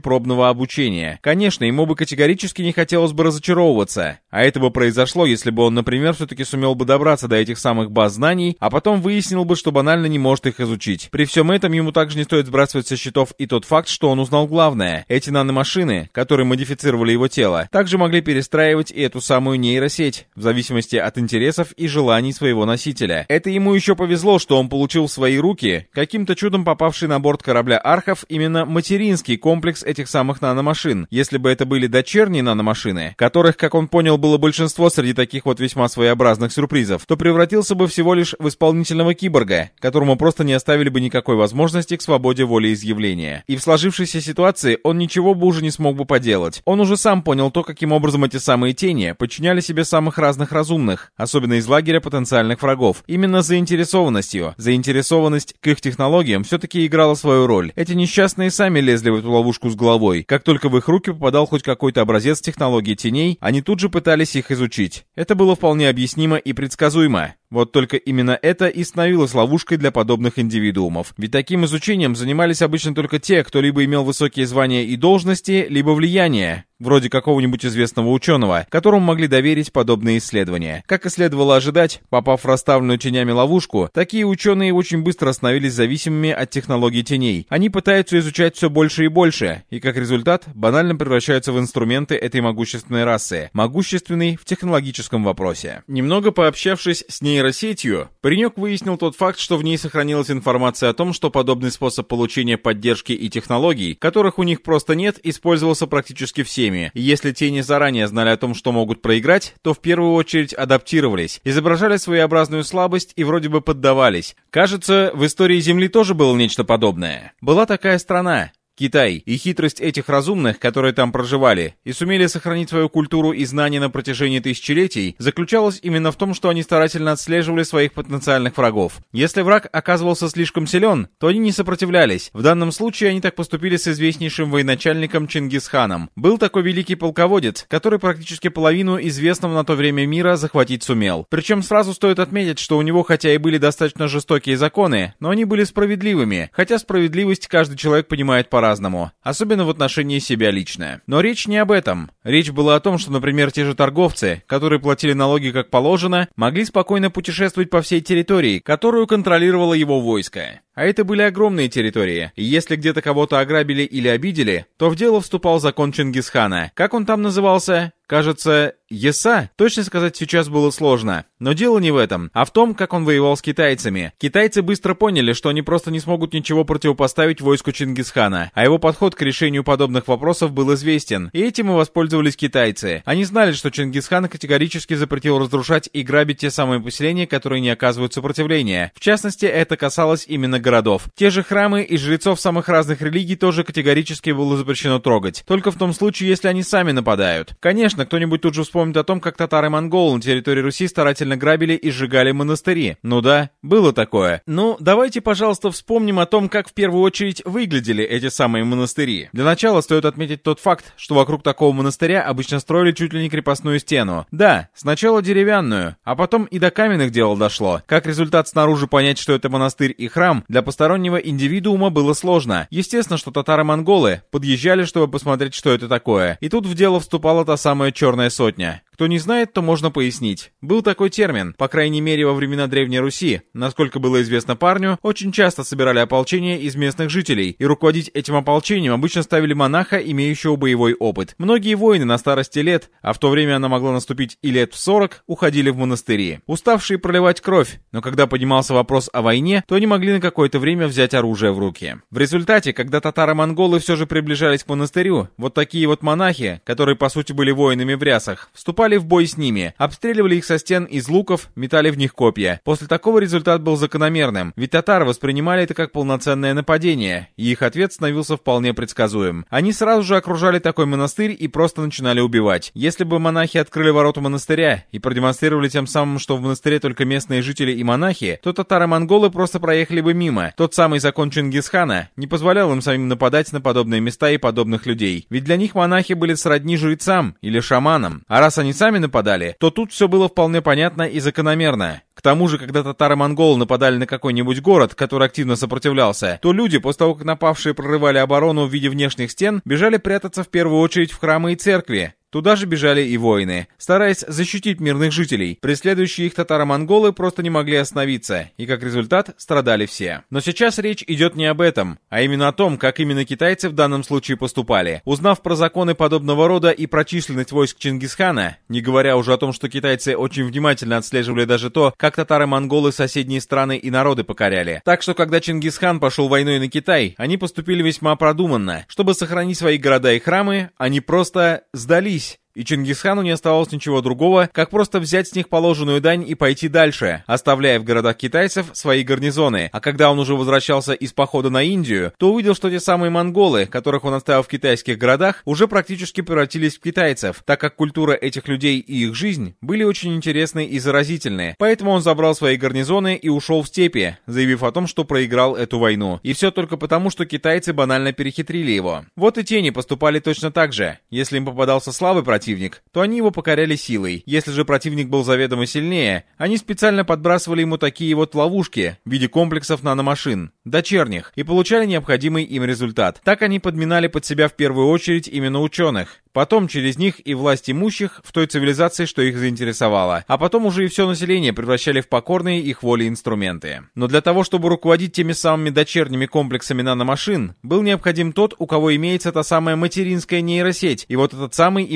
пробного обучения. Конечно, ему бы категорически не хотелось бы разочаровываться. А это бы произошло, если бы он, например, все-таки сумел бы добраться до этих самых баз знаний, а потом выяснил бы, что банально не может их изучить. При всем этом ему также не стоит сбрасывать со счетов и тот факт, что он узнал главное. Эти наномашины, которые модифицировали его тело, также могли перестраивать и эту самую нейросеть, в зависимости от интересов и желаний своего носителя. Это ему еще повезло, что он получил в свои руки, каким-то чудом попавший на борт корабля Архов, именно материнский комплекс этих самых наномашин. Если бы это были дочерние наномашины, которых, как он понял, было большинство среди таких вот весьма своеобразных сюрпризов, то превратился бы всего лишь в исполнительного киборга, которому просто не оставили бы никакой возможности к свободе волеизъявления. И в сложившейся ситуации он ничего бы уже не смог бы поделать. Он уже сам понял то, каким образом эти самые тени, подчиняли себе самых разных разумных, особенно из лагеря потенциальных врагов. Именно заинтересованностью. Заинтересованность к их технологиям все-таки играла свою роль. Эти несчастные сами лезли в эту ловушку с головой. Как только в их руки попадал хоть какой-то образец технологии теней, они тут же пытались их изучить. Это было вполне объяснимо и предсказуемо. Вот только именно это и становилось ловушкой для подобных индивидуумов. Ведь таким изучением занимались обычно только те, кто либо имел высокие звания и должности, либо влияние, вроде какого-нибудь известного ученого, которому могли доверить подобные исследования. Как и следовало ожидать, попав в расставленную тенями ловушку, такие ученые очень быстро становились зависимыми от технологий теней. Они пытаются изучать все больше и больше, и как результат банально превращаются в инструменты этой могущественной расы, могущественной в технологическом вопросе. Немного пообщавшись с ней нейросетью, паренек выяснил тот факт, что в ней сохранилась информация о том, что подобный способ получения поддержки и технологий, которых у них просто нет, использовался практически всеми. И если тени заранее знали о том, что могут проиграть, то в первую очередь адаптировались, изображали своеобразную слабость и вроде бы поддавались. Кажется, в истории Земли тоже было нечто подобное. Была такая страна, Китай и хитрость этих разумных, которые там проживали, и сумели сохранить свою культуру и знания на протяжении тысячелетий, заключалась именно в том, что они старательно отслеживали своих потенциальных врагов. Если враг оказывался слишком силен, то они не сопротивлялись. В данном случае они так поступили с известнейшим военачальником Чингисханом. Был такой великий полководец, который практически половину известного на то время мира захватить сумел. Причем сразу стоит отметить, что у него хотя и были достаточно жестокие законы, но они были справедливыми, хотя справедливость каждый человек понимает по по-разному, особенно в отношении себя лично. Но речь не об этом. Речь была о том, что, например, те же торговцы, которые платили налоги как положено, могли спокойно путешествовать по всей территории, которую контролировало его войско. А это были огромные территории, и если где-то кого-то ограбили или обидели, то в дело вступал закон Чингисхана. Как он там назывался? Кажется, Еса? Точно сказать сейчас было сложно. Но дело не в этом, а в том, как он воевал с китайцами. Китайцы быстро поняли, что они просто не смогут ничего противопоставить войску Чингисхана, а его подход к решению подобных вопросов был известен, и этим и воспользовались китайцы. Они знали, что Чингисхан категорически запретил разрушать и грабить те самые поселения, которые не оказывают сопротивления. В частности, это касалось именно городов. Те же храмы и жрецов самых разных религий тоже категорически было запрещено трогать. Только в том случае, если они сами нападают. Конечно, кто-нибудь тут же вспомнит о том, как татары-монголы на территории Руси старательно грабили и сжигали монастыри. Ну да, было такое. Ну, давайте, пожалуйста, вспомним о том, как в первую очередь выглядели эти самые монастыри. Для начала стоит отметить тот факт, что вокруг такого монастыря обычно строили чуть ли не крепостную стену. Да, сначала деревянную, а потом и до каменных дел дошло. Как результат, снаружи понять, что это монастырь и храм, для постороннего индивидуума было сложно. Естественно, что татары-монголы подъезжали, чтобы посмотреть, что это такое. И тут в дело вступала та самая черная сотня. Кто не знает, то можно пояснить. Был такой термин, по крайней мере во времена Древней Руси. Насколько было известно парню, очень часто собирали ополчение из местных жителей, и руководить этим ополчением обычно ставили монаха, имеющего боевой опыт. Многие воины на старости лет, а в то время она могла наступить и лет в 40, уходили в монастыри. Уставшие проливать кровь, но когда поднимался вопрос о войне, то они могли на какое-то время взять оружие в руки. В результате, когда татаро-монголы все же приближались к монастырю, вот такие вот монахи, которые по сути были воинами в рясах, вступали вступали в бой с ними, обстреливали их со стен из луков, метали в них копья. После такого результат был закономерным, ведь татары воспринимали это как полноценное нападение, и их ответ становился вполне предсказуем. Они сразу же окружали такой монастырь и просто начинали убивать. Если бы монахи открыли ворота монастыря и продемонстрировали тем самым, что в монастыре только местные жители и монахи, то татары-монголы просто проехали бы мимо. Тот самый закон Чингисхана не позволял им самим нападать на подобные места и подобных людей. Ведь для них монахи были сродни жрецам или шаманам. А раз они сами нападали, то тут все было вполне понятно и закономерно. К тому же, когда татаро-монголы нападали на какой-нибудь город, который активно сопротивлялся, то люди, после того, как напавшие прорывали оборону в виде внешних стен, бежали прятаться в первую очередь в храмы и церкви, Туда же бежали и воины, стараясь защитить мирных жителей. Преследующие их татаро-монголы просто не могли остановиться, и как результат страдали все. Но сейчас речь идет не об этом, а именно о том, как именно китайцы в данном случае поступали. Узнав про законы подобного рода и про численность войск Чингисхана, не говоря уже о том, что китайцы очень внимательно отслеживали даже то, как татары-монголы соседние страны и народы покоряли. Так что, когда Чингисхан пошел войной на Китай, они поступили весьма продуманно. Чтобы сохранить свои города и храмы, они просто сдались сдались и Чингисхану не оставалось ничего другого, как просто взять с них положенную дань и пойти дальше, оставляя в городах китайцев свои гарнизоны. А когда он уже возвращался из похода на Индию, то увидел, что те самые монголы, которых он оставил в китайских городах, уже практически превратились в китайцев, так как культура этих людей и их жизнь были очень интересны и заразительны. Поэтому он забрал свои гарнизоны и ушел в степи, заявив о том, что проиграл эту войну. И все только потому, что китайцы банально перехитрили его. Вот и тени поступали точно так же. Если им попадался слабый противник, противник, то они его покоряли силой. Если же противник был заведомо сильнее, они специально подбрасывали ему такие вот ловушки в виде комплексов наномашин, дочерних, и получали необходимый им результат. Так они подминали под себя в первую очередь именно ученых. Потом через них и власть имущих в той цивилизации, что их заинтересовало. А потом уже и все население превращали в покорные их воле инструменты. Но для того, чтобы руководить теми самыми дочерними комплексами наномашин, был необходим тот, у кого имеется та самая материнская нейросеть, и вот этот самый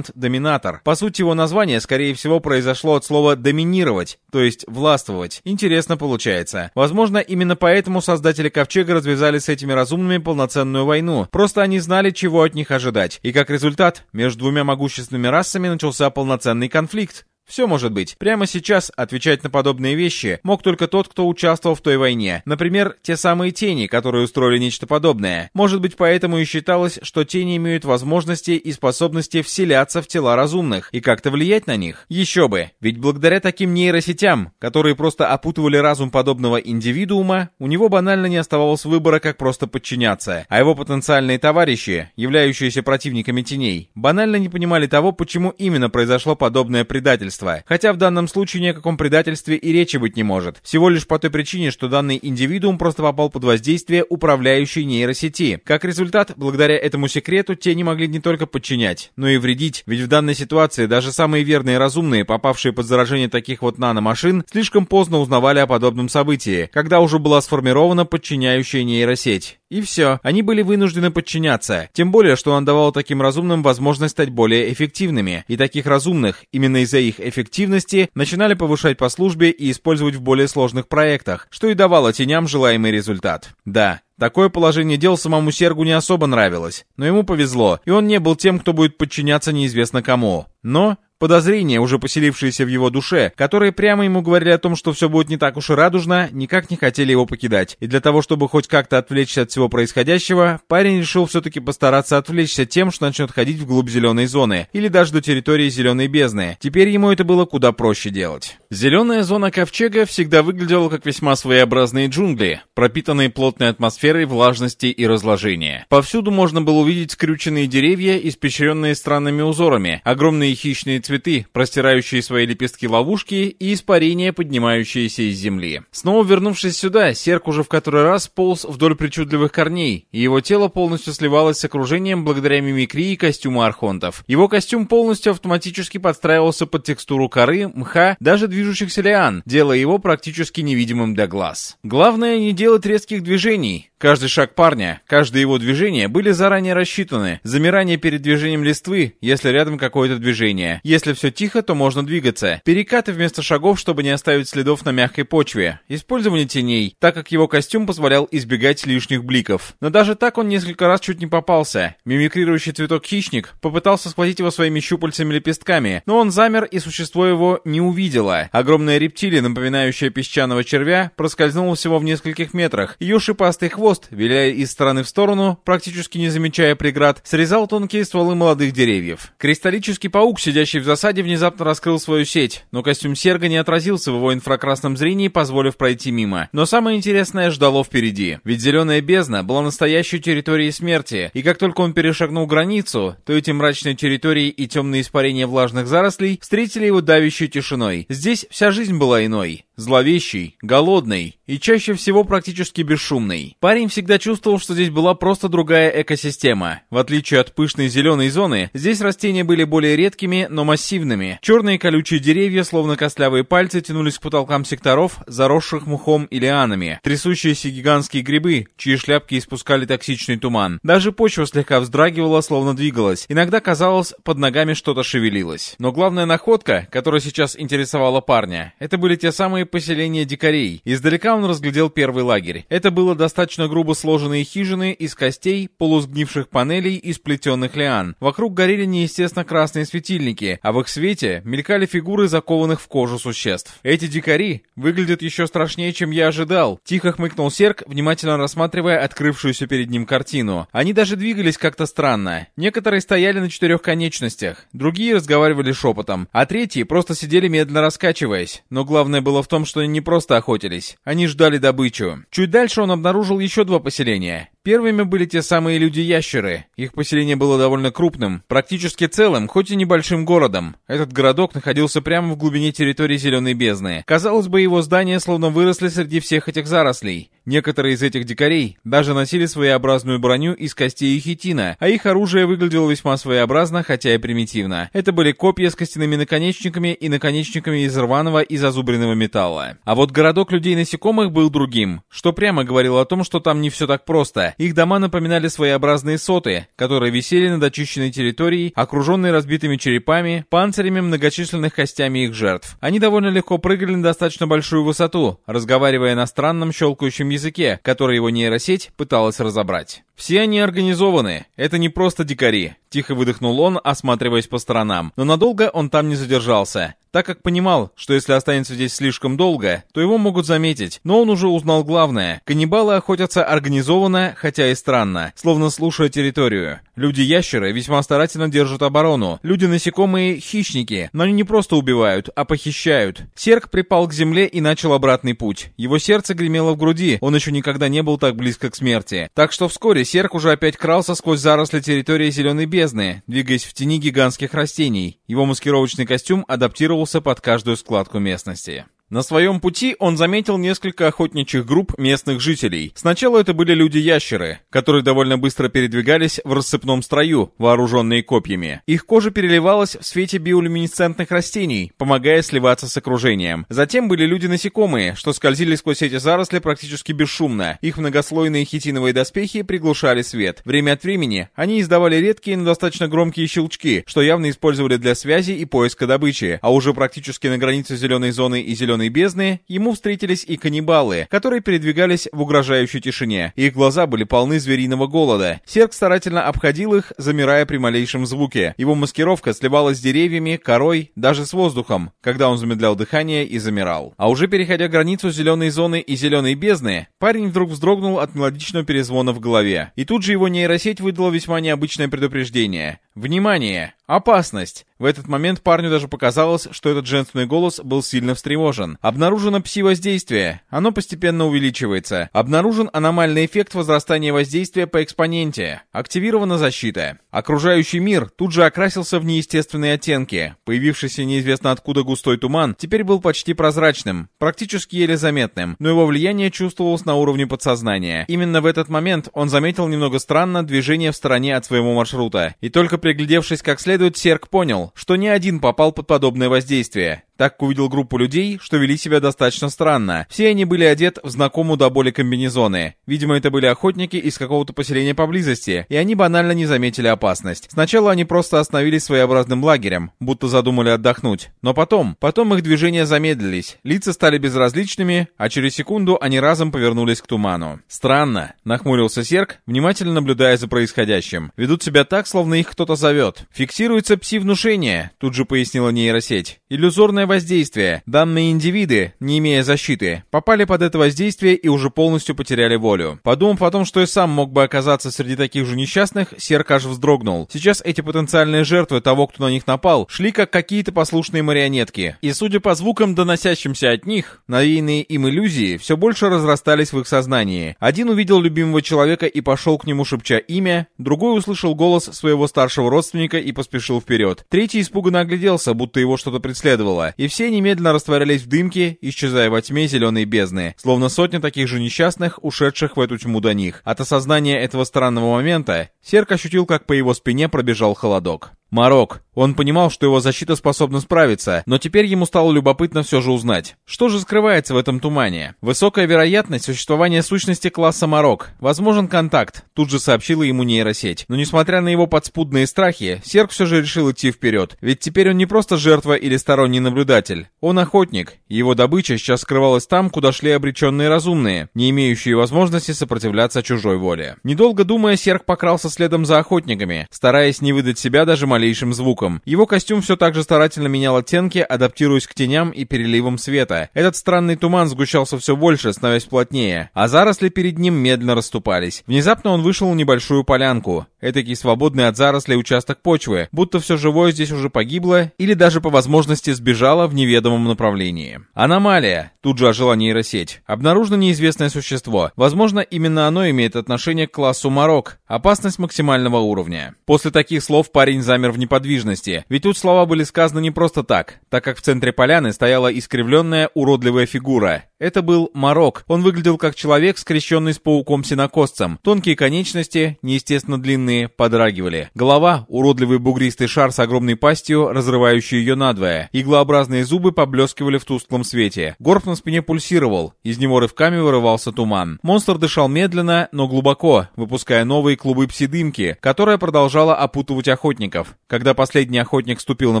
имплант-доминатор. По сути, его название, скорее всего, произошло от слова «доминировать», то есть «властвовать». Интересно получается. Возможно, именно поэтому создатели Ковчега развязали с этими разумными полноценную войну. Просто они знали, чего от них ожидать. И как результат, между двумя могущественными расами начался полноценный конфликт. Все может быть. Прямо сейчас отвечать на подобные вещи мог только тот, кто участвовал в той войне. Например, те самые тени, которые устроили нечто подобное. Может быть, поэтому и считалось, что тени имеют возможности и способности вселяться в тела разумных и как-то влиять на них. Еще бы. Ведь благодаря таким нейросетям, которые просто опутывали разум подобного индивидуума, у него банально не оставалось выбора, как просто подчиняться. А его потенциальные товарищи, являющиеся противниками теней, банально не понимали того, почему именно произошло подобное предательство предательство. Хотя в данном случае ни о каком предательстве и речи быть не может. Всего лишь по той причине, что данный индивидуум просто попал под воздействие управляющей нейросети. Как результат, благодаря этому секрету, те не могли не только подчинять, но и вредить, ведь в данной ситуации даже самые верные и разумные, попавшие под заражение таких вот наномашин, слишком поздно узнавали о подобном событии, когда уже была сформирована подчиняющая нейросеть. И все, они были вынуждены подчиняться. Тем более, что он давал таким разумным возможность стать более эффективными. И таких разумных, именно из-за их эффективности, начинали повышать по службе и использовать в более сложных проектах, что и давало теням желаемый результат. Да, Такое положение дел самому Сергу не особо нравилось, но ему повезло, и он не был тем, кто будет подчиняться неизвестно кому. Но Подозрения, уже поселившиеся в его душе, которые прямо ему говорили о том, что все будет не так уж и радужно, никак не хотели его покидать. И для того, чтобы хоть как-то отвлечься от всего происходящего, парень решил все-таки постараться отвлечься тем, что начнет ходить вглубь зеленой зоны, или даже до территории зеленой бездны. Теперь ему это было куда проще делать. Зеленая зона ковчега всегда выглядела как весьма своеобразные джунгли, пропитанные плотной атмосферой влажности и разложения. Повсюду можно было увидеть скрюченные деревья, испещренные странными узорами, огромные хищные цветы, простирающие свои лепестки ловушки и испарения, поднимающиеся из земли. Снова вернувшись сюда, Серк уже в который раз полз вдоль причудливых корней, и его тело полностью сливалось с окружением благодаря мимикрии костюма архонтов. Его костюм полностью автоматически подстраивался под текстуру коры, мха, даже движущихся лиан, делая его практически невидимым для глаз. Главное не делать резких движений, Каждый шаг парня, каждое его движение были заранее рассчитаны. Замирание перед движением листвы, если рядом какое-то движение. Если все тихо, то можно двигаться. Перекаты вместо шагов, чтобы не оставить следов на мягкой почве. Использование теней, так как его костюм позволял избегать лишних бликов. Но даже так он несколько раз чуть не попался. Мимикрирующий цветок-хищник попытался схватить его своими щупальцами-лепестками, но он замер и существо его не увидело. Огромная рептилия, напоминающая песчаного червя, проскользнула всего в нескольких метрах. Ее шипастый хвост виляя из стороны в сторону, практически не замечая преград, срезал тонкие стволы молодых деревьев. Кристаллический паук, сидящий в засаде, внезапно раскрыл свою сеть, но костюм Серга не отразился в его инфракрасном зрении, позволив пройти мимо. Но самое интересное ждало впереди. Ведь зеленая бездна была настоящей территорией смерти, и как только он перешагнул границу, то эти мрачные территории и темные испарения влажных зарослей встретили его давящей тишиной. Здесь вся жизнь была иной. Зловещий, голодный и чаще всего практически бесшумный. Парень всегда чувствовал, что здесь была просто другая экосистема. В отличие от пышной зеленой зоны, здесь растения были более редкими, но массивными. Черные колючие деревья, словно костлявые пальцы, тянулись к потолкам секторов, заросших мухом и лианами. Трясущиеся гигантские грибы, чьи шляпки испускали токсичный туман. Даже почва слегка вздрагивала, словно двигалась. Иногда казалось, под ногами что-то шевелилось. Но главная находка, которая сейчас интересовала парня, это были те самые новые поселения дикарей. Издалека он разглядел первый лагерь. Это было достаточно грубо сложенные хижины из костей, полусгнивших панелей и сплетенных лиан. Вокруг горели неестественно красные светильники, а в их свете мелькали фигуры закованных в кожу существ. Эти дикари выглядят еще страшнее, чем я ожидал. Тихо хмыкнул Серк, внимательно рассматривая открывшуюся перед ним картину. Они даже двигались как-то странно. Некоторые стояли на четырех конечностях, другие разговаривали шепотом, а третьи просто сидели медленно раскачиваясь. Но главное было в том, том, что они не просто охотились, они ждали добычу. Чуть дальше он обнаружил еще два поселения. Первыми были те самые люди-ящеры. Их поселение было довольно крупным, практически целым, хоть и небольшим городом. Этот городок находился прямо в глубине территории Зеленой бездны. Казалось бы, его здания словно выросли среди всех этих зарослей. Некоторые из этих дикарей даже носили своеобразную броню из костей и хитина, а их оружие выглядело весьма своеобразно, хотя и примитивно. Это были копья с костяными наконечниками и наконечниками из рваного и зазубренного металла. А вот городок людей-насекомых был другим, что прямо говорило о том, что там не все так просто. Их дома напоминали своеобразные соты, которые висели над очищенной территорией, окруженные разбитыми черепами, панцирями, многочисленных костями их жертв. Они довольно легко прыгали на достаточно большую высоту, разговаривая на странном щелкающем языке, который его нейросеть пыталась разобрать. Все они организованы, это не просто дикари. Тихо выдохнул он, осматриваясь по сторонам. Но надолго он там не задержался, так как понимал, что если останется здесь слишком долго, то его могут заметить. Но он уже узнал главное. Каннибалы охотятся организованно, хотя и странно, словно слушая территорию. Люди-ящеры весьма старательно держат оборону. Люди-насекомые — хищники, но они не просто убивают, а похищают. Серк припал к земле и начал обратный путь. Его сердце гремело в груди, он еще никогда не был так близко к смерти. Так что вскоре Серк уже опять крался сквозь заросли территории Зеленой Бездны, двигаясь в тени гигантских растений. Его маскировочный костюм адаптировался под каждую складку местности. На своем пути он заметил несколько охотничьих групп местных жителей. Сначала это были люди-ящеры, которые довольно быстро передвигались в рассыпном строю, вооруженные копьями. Их кожа переливалась в свете биолюминесцентных растений, помогая сливаться с окружением. Затем были люди-насекомые, что скользили сквозь эти заросли практически бесшумно. Их многослойные хитиновые доспехи приглушали свет. Время от времени они издавали редкие, но достаточно громкие щелчки, что явно использовали для связи и поиска добычи, а уже практически на границе зеленой зоны и зеленой зеленой бездны ему встретились и каннибалы, которые передвигались в угрожающей тишине. Их глаза были полны звериного голода. Серк старательно обходил их, замирая при малейшем звуке. Его маскировка сливалась с деревьями, корой, даже с воздухом, когда он замедлял дыхание и замирал. А уже переходя границу зеленой зоны и зеленой бездны, парень вдруг вздрогнул от мелодичного перезвона в голове. И тут же его нейросеть выдала весьма необычное предупреждение. «Внимание! Опасность! В этот момент парню даже показалось, что этот женственный голос был сильно встревожен. Обнаружено пси-воздействие. Оно постепенно увеличивается. Обнаружен аномальный эффект возрастания воздействия по экспоненте. Активирована защита. Окружающий мир тут же окрасился в неестественные оттенки. Появившийся неизвестно откуда густой туман теперь был почти прозрачным, практически еле заметным, но его влияние чувствовалось на уровне подсознания. Именно в этот момент он заметил немного странно движение в стороне от своего маршрута. И только приглядевшись как следует, Серк понял, что ни один попал под подобное воздействие. Так увидел группу людей, что вели себя достаточно странно. Все они были одеты в знакомую до боли комбинезоны. Видимо, это были охотники из какого-то поселения поблизости, и они банально не заметили опасность. Сначала они просто остановились своеобразным лагерем, будто задумали отдохнуть. Но потом, потом их движения замедлились, лица стали безразличными, а через секунду они разом повернулись к туману. Странно, нахмурился Серк, внимательно наблюдая за происходящим. Ведут себя так, словно их кто-то зовет. Фиксируется пси-внушение, тут же пояснила нейросеть. Иллюзорное сильное воздействие. Данные индивиды, не имея защиты, попали под это воздействие и уже полностью потеряли волю. Подумав о том, что и сам мог бы оказаться среди таких же несчастных, Серк аж вздрогнул. Сейчас эти потенциальные жертвы того, кто на них напал, шли как какие-то послушные марионетки. И судя по звукам, доносящимся от них, навеянные им иллюзии все больше разрастались в их сознании. Один увидел любимого человека и пошел к нему, шепча имя, другой услышал голос своего старшего родственника и поспешил вперед. Третий испуганно огляделся, будто его что-то преследовало и все немедленно растворялись в дымке, исчезая во тьме зеленой бездны, словно сотня таких же несчастных, ушедших в эту тьму до них. От осознания этого странного момента Серк ощутил, как по его спине пробежал холодок. Марок. Он понимал, что его защита способна справиться, но теперь ему стало любопытно все же узнать. Что же скрывается в этом тумане? Высокая вероятность существования сущности класса Марок. Возможен контакт, тут же сообщила ему нейросеть. Но несмотря на его подспудные страхи, Серк все же решил идти вперед. Ведь теперь он не просто жертва или сторонний наблюдатель. Он охотник. Его добыча сейчас скрывалась там, куда шли обреченные разумные, не имеющие возможности сопротивляться чужой воле. Недолго думая, Серк покрался следом за охотниками, стараясь не выдать себя даже малейшим звуком. Его костюм все так же старательно менял оттенки, адаптируясь к теням и переливам света. Этот странный туман сгущался все больше, становясь плотнее, а заросли перед ним медленно расступались. Внезапно он вышел на небольшую полянку. Этакий свободный от зарослей участок почвы, будто все живое здесь уже погибло или даже по возможности сбежало в неведомом направлении. Аномалия. Тут же ожила нейросеть. Обнаружено неизвестное существо. Возможно, именно оно имеет отношение к классу Марок. Опасность максимального уровня. После таких слов парень замер в неподвижности. Ведь тут слова были сказаны не просто так, так как в центре поляны стояла искривленная уродливая фигура. Это был Марок. Он выглядел как человек, скрещенный с пауком-синокосцем. Тонкие конечности, неестественно длинные, подрагивали. Голова — уродливый бугристый шар с огромной пастью, разрывающий ее надвое. Иглообразные зубы поблескивали в тусклом свете. Горб на спине пульсировал. Из него рывками вырывался туман. Монстр дышал медленно, но глубоко, выпуская новые клубы псидымки, которая продолжала опутывать охотников. Когда последний охотник ступил на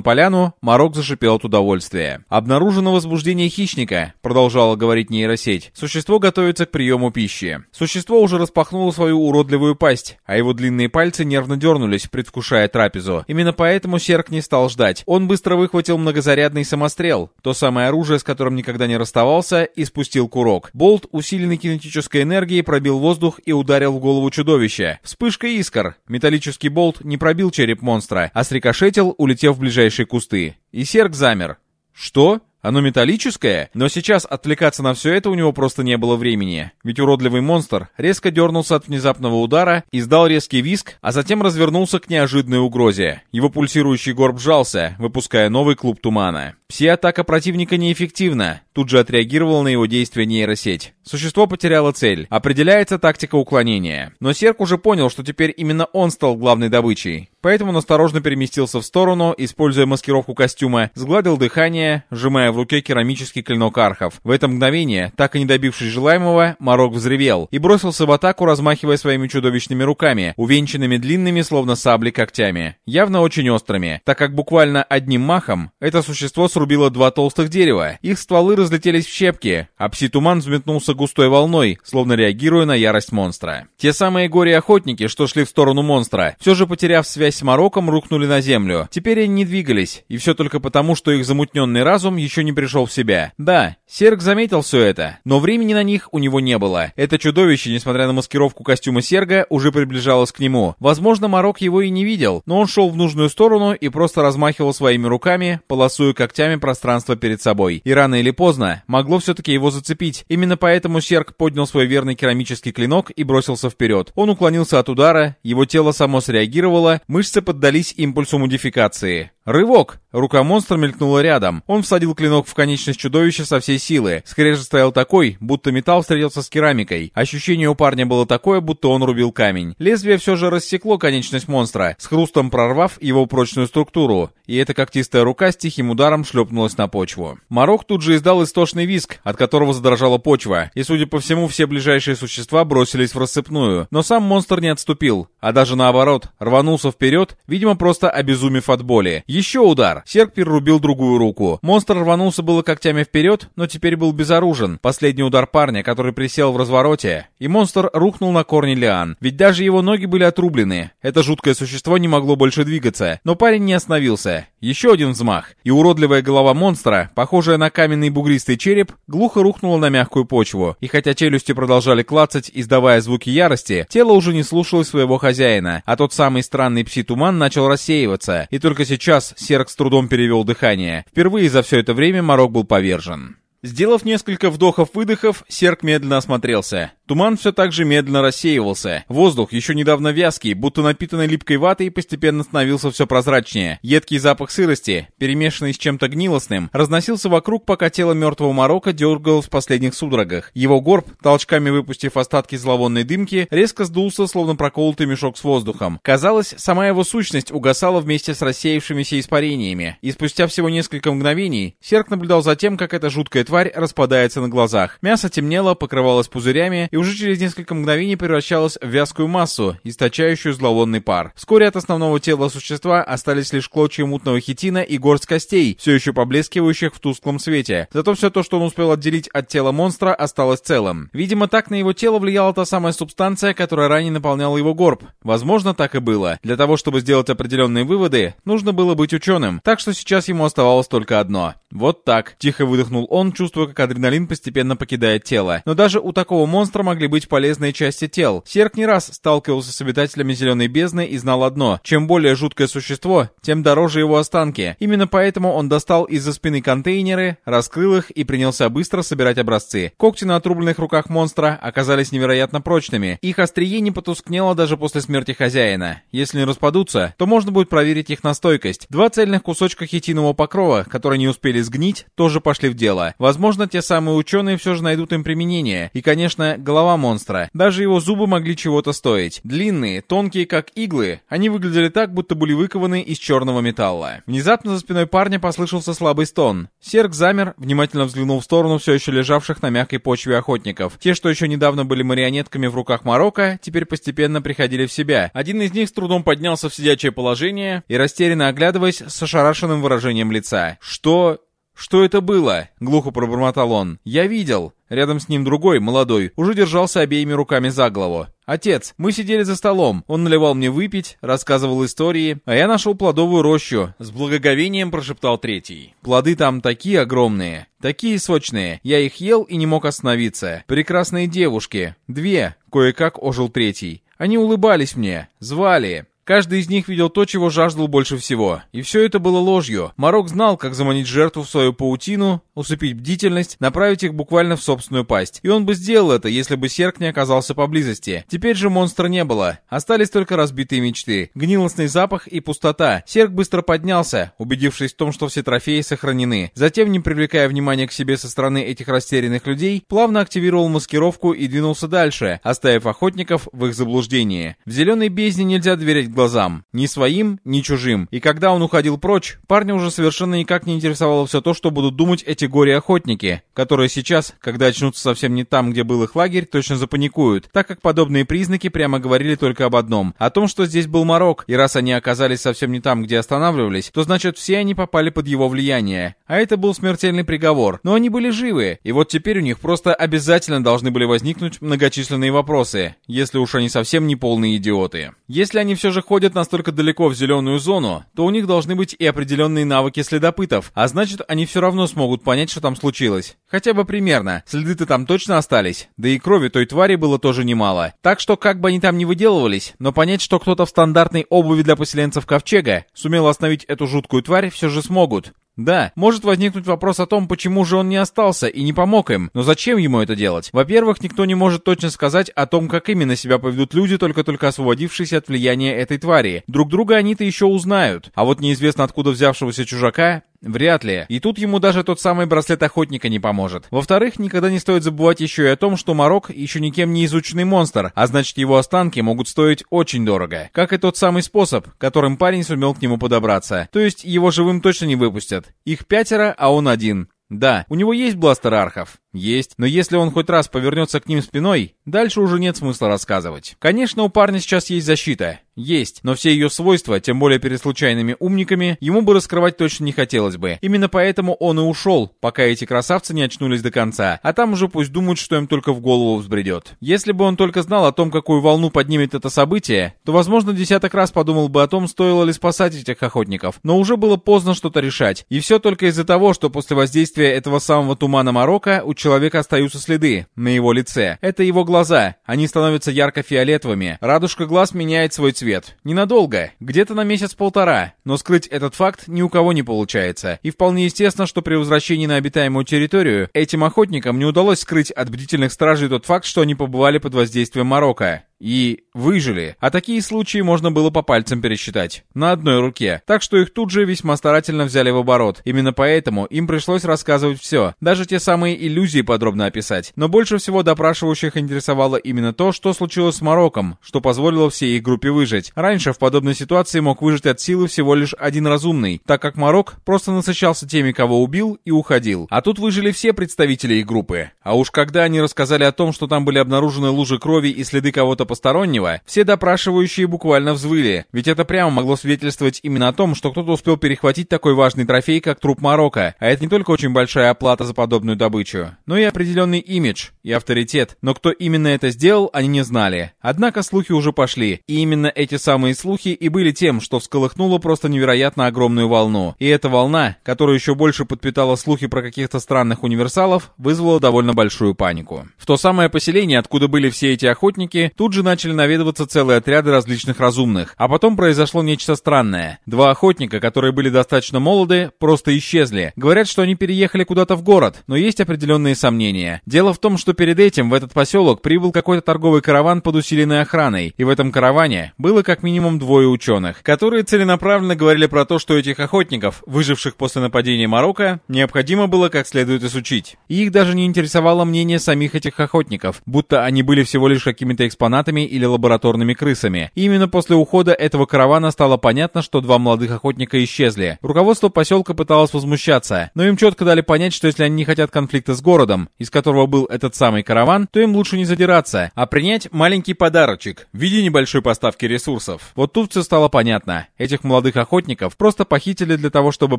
поляну, Марок зашипел от удовольствия. «Обнаружено возбуждение хищника», — продолжала говорить говорить нейросеть. Существо готовится к приему пищи. Существо уже распахнуло свою уродливую пасть, а его длинные пальцы нервно дернулись, предвкушая трапезу. Именно поэтому Серк не стал ждать. Он быстро выхватил многозарядный самострел, то самое оружие, с которым никогда не расставался, и спустил курок. Болт, усиленный кинетической энергией, пробил воздух и ударил в голову чудовища. Вспышка искр. Металлический болт не пробил череп монстра, а срикошетил, улетев в ближайшие кусты. И Серк замер. «Что?» Оно металлическое, но сейчас отвлекаться на все это у него просто не было времени. Ведь уродливый монстр резко дернулся от внезапного удара, издал резкий виск, а затем развернулся к неожиданной угрозе. Его пульсирующий горб сжался, выпуская новый клуб тумана. Пси-атака противника неэффективна. Тут же отреагировала на его действие нейросеть. Существо потеряло цель. Определяется тактика уклонения. Но Серк уже понял, что теперь именно он стал главной добычей. Поэтому он осторожно переместился в сторону, используя маскировку костюма, сгладил дыхание, сжимая в руке керамический клинок архов. В это мгновение, так и не добившись желаемого, Марок взревел и бросился в атаку, размахивая своими чудовищными руками, увенчанными длинными, словно сабли, когтями. Явно очень острыми, так как буквально одним махом это существо срубило два толстых дерева. Их стволы разлетелись в щепки, а пси-туман взметнулся густой волной, словно реагируя на ярость монстра. Те самые горе-охотники, что шли в сторону монстра, все же потеряв связь с Мароком, рухнули на землю. Теперь они не двигались, и все только потому, что их замутненный разум еще не пришел в себя. Да, Серг заметил все это, но времени на них у него не было. Это чудовище, несмотря на маскировку костюма Серга, уже приближалось к нему. Возможно, Марок его и не видел, но он шел в нужную сторону и просто размахивал своими руками, полосуя когтями пространство перед собой. И рано или поздно могло все-таки его зацепить. Именно поэтому Серг поднял свой верный керамический клинок и бросился вперед. Он уклонился от удара, его тело само среагировало, мышцы поддались импульсу модификации. Рывок! Рука монстра мелькнула рядом. Он всадил клинок в конечность чудовища со всей силы. Скрежет стоял такой, будто металл встретился с керамикой. Ощущение у парня было такое, будто он рубил камень. Лезвие все же рассекло конечность монстра, с хрустом прорвав его прочную структуру. И эта когтистая рука с тихим ударом шлепнулась на почву. Марок тут же издал истошный виск, от которого задрожала почва. И, судя по всему, все ближайшие существа бросились в рассыпную. Но сам монстр не отступил, а даже наоборот, рванулся вперед, видимо, просто обезумев от боли. Еще удар. Серк перерубил другую руку. Монстр рванулся было когтями вперед, но теперь был безоружен. Последний удар парня, который присел в развороте. И монстр рухнул на корни лиан. Ведь даже его ноги были отрублены. Это жуткое существо не могло больше двигаться. Но парень не остановился. Еще один взмах. И уродливая голова монстра, похожая на каменный бугристый череп, глухо рухнула на мягкую почву. И хотя челюсти продолжали клацать, издавая звуки ярости, тело уже не слушалось своего хозяина. А тот самый странный пси-туман начал рассеиваться. И только сейчас раз Серк с трудом перевел дыхание. Впервые за все это время Марок был повержен. Сделав несколько вдохов-выдохов, Серк медленно осмотрелся. Туман все так же медленно рассеивался. Воздух, еще недавно вязкий, будто напитанный липкой ватой, постепенно становился все прозрачнее. Едкий запах сырости, перемешанный с чем-то гнилостным, разносился вокруг, пока тело мертвого Марока дергалось в последних судорогах. Его горб, толчками выпустив остатки зловонной дымки, резко сдулся, словно проколотый мешок с воздухом. Казалось, сама его сущность угасала вместе с рассеявшимися испарениями. И спустя всего несколько мгновений Серк наблюдал за тем, как эта жуткая тварь распадается на глазах. Мясо темнело, покрывалось пузырями, и уже через несколько мгновений превращалась в вязкую массу, источающую зловонный пар. Вскоре от основного тела существа остались лишь клочья мутного хитина и горсть костей, все еще поблескивающих в тусклом свете. Зато все то, что он успел отделить от тела монстра, осталось целым. Видимо, так на его тело влияла та самая субстанция, которая ранее наполняла его горб. Возможно, так и было. Для того, чтобы сделать определенные выводы, нужно было быть ученым. Так что сейчас ему оставалось только одно. Вот так. Тихо выдохнул он, чувствуя, как адреналин постепенно покидает тело. Но даже у такого монстра могли быть полезные части тел. Серк не раз сталкивался с обитателями Зеленой Бездны и знал одно. Чем более жуткое существо, тем дороже его останки. Именно поэтому он достал из-за спины контейнеры, раскрыл их и принялся быстро собирать образцы. Когти на отрубленных руках монстра оказались невероятно прочными. Их острие не потускнело даже после смерти хозяина. Если не распадутся, то можно будет проверить их на стойкость. Два цельных кусочка хитинового покрова, которые не успели сгнить, тоже пошли в дело. Возможно, те самые ученые все же найдут им применение. И, конечно, голова монстра. Даже его зубы могли чего-то стоить. Длинные, тонкие, как иглы, они выглядели так, будто были выкованы из черного металла. Внезапно за спиной парня послышался слабый стон. Серк замер, внимательно взглянул в сторону все еще лежавших на мягкой почве охотников. Те, что еще недавно были марионетками в руках Марокко, теперь постепенно приходили в себя. Один из них с трудом поднялся в сидячее положение и, растерянно оглядываясь, с ошарашенным выражением лица. Что... «Что это было?» — глухо пробормотал он. «Я видел». Рядом с ним другой, молодой, уже держался обеими руками за голову. «Отец, мы сидели за столом. Он наливал мне выпить, рассказывал истории, а я нашел плодовую рощу». С благоговением прошептал третий. «Плоды там такие огромные, такие сочные. Я их ел и не мог остановиться. Прекрасные девушки. Две». Кое-как ожил третий. Они улыбались мне, звали. Каждый из них видел то, чего жаждал больше всего. И все это было ложью. Марок знал, как заманить жертву в свою паутину, усыпить бдительность, направить их буквально в собственную пасть. И он бы сделал это, если бы Серк не оказался поблизости. Теперь же монстра не было. Остались только разбитые мечты, гнилостный запах и пустота. Серк быстро поднялся, убедившись в том, что все трофеи сохранены. Затем, не привлекая внимания к себе со стороны этих растерянных людей, плавно активировал маскировку и двинулся дальше, оставив охотников в их заблуждении. В зеленой бездне нельзя доверять глазам. Ни своим, ни чужим. И когда он уходил прочь, парня уже совершенно никак не интересовало все то, что будут думать эти горе-охотники, которые сейчас, когда очнутся совсем не там, где был их лагерь, точно запаникуют, так как подобные признаки прямо говорили только об одном. О том, что здесь был Марок, и раз они оказались совсем не там, где останавливались, то значит все они попали под его влияние. А это был смертельный приговор. Но они были живы, и вот теперь у них просто обязательно должны были возникнуть многочисленные вопросы, если уж они совсем не полные идиоты. Если они все же ходят настолько далеко в зеленую зону, то у них должны быть и определенные навыки следопытов, а значит, они все равно смогут понять, что там случилось. Хотя бы примерно. Следы-то там точно остались. Да и крови той твари было тоже немало. Так что, как бы они там ни выделывались, но понять, что кто-то в стандартной обуви для поселенцев Ковчега сумел остановить эту жуткую тварь, все же смогут. Да, может возникнуть вопрос о том, почему же он не остался и не помог им, но зачем ему это делать? Во-первых, никто не может точно сказать о том, как именно себя поведут люди, только-только освободившиеся от влияния этой твари. Друг друга они-то еще узнают, а вот неизвестно откуда взявшегося чужака Вряд ли. И тут ему даже тот самый браслет охотника не поможет. Во-вторых, никогда не стоит забывать еще и о том, что Марок еще никем не изученный монстр, а значит его останки могут стоить очень дорого. Как и тот самый способ, которым парень сумел к нему подобраться. То есть его живым точно не выпустят. Их пятеро, а он один. Да, у него есть бластер архов. Есть, но если он хоть раз повернется к ним спиной, дальше уже нет смысла рассказывать. Конечно, у парня сейчас есть защита. Есть, но все ее свойства, тем более перед случайными умниками, ему бы раскрывать точно не хотелось бы. Именно поэтому он и ушел, пока эти красавцы не очнулись до конца, а там уже пусть думают, что им только в голову взбредет. Если бы он только знал о том, какую волну поднимет это событие, то, возможно, десяток раз подумал бы о том, стоило ли спасать этих охотников, но уже было поздно что-то решать. И все только из-за того, что после воздействия этого самого тумана Марокко у человека остаются следы на его лице. Это его глаза. Они становятся ярко-фиолетовыми. Радужка глаз меняет свой цвет. Ненадолго. Где-то на месяц-полтора. Но скрыть этот факт ни у кого не получается. И вполне естественно, что при возвращении на обитаемую территорию этим охотникам не удалось скрыть от бдительных стражей тот факт, что они побывали под воздействием Марокко и выжили. А такие случаи можно было по пальцам пересчитать. На одной руке. Так что их тут же весьма старательно взяли в оборот. Именно поэтому им пришлось рассказывать все. Даже те самые иллюзии подробно описать. Но больше всего допрашивающих интересовало именно то, что случилось с Мароком, что позволило всей их группе выжить. Раньше в подобной ситуации мог выжить от силы всего лишь один разумный, так как Марок просто насыщался теми, кого убил, и уходил. А тут выжили все представители их группы. А уж когда они рассказали о том, что там были обнаружены лужи крови и следы кого-то постороннего, все допрашивающие буквально взвыли, ведь это прямо могло свидетельствовать именно о том, что кто-то успел перехватить такой важный трофей, как труп Марокко, а это не только очень большая оплата за подобную добычу, но и определенный имидж и авторитет, но кто именно это сделал, они не знали. Однако слухи уже пошли, и именно эти самые слухи и были тем, что всколыхнуло просто невероятно огромную волну. И эта волна, которая еще больше подпитала слухи про каких-то странных универсалов, вызвала довольно большую панику. В то самое поселение, откуда были все эти охотники, тут же начали наведываться целые отряды различных разумных. А потом произошло нечто странное. Два охотника, которые были достаточно молоды, просто исчезли. Говорят, что они переехали куда-то в город, но есть определенные сомнения. Дело в том, что перед этим в этот поселок прибыл какой-то торговый караван под усиленной охраной, и в этом караване было как минимум двое ученых, которые целенаправленно говорили про то, что этих охотников, выживших после нападения Марокко, необходимо было как следует изучить. И их даже не интересовало мнение самих этих охотников, будто они были всего лишь какими-то экспонатами приматами или лабораторными крысами. И именно после ухода этого каравана стало понятно, что два молодых охотника исчезли. Руководство поселка пыталось возмущаться, но им четко дали понять, что если они не хотят конфликта с городом, из которого был этот самый караван, то им лучше не задираться, а принять маленький подарочек в виде небольшой поставки ресурсов. Вот тут все стало понятно. Этих молодых охотников просто похитили для того, чтобы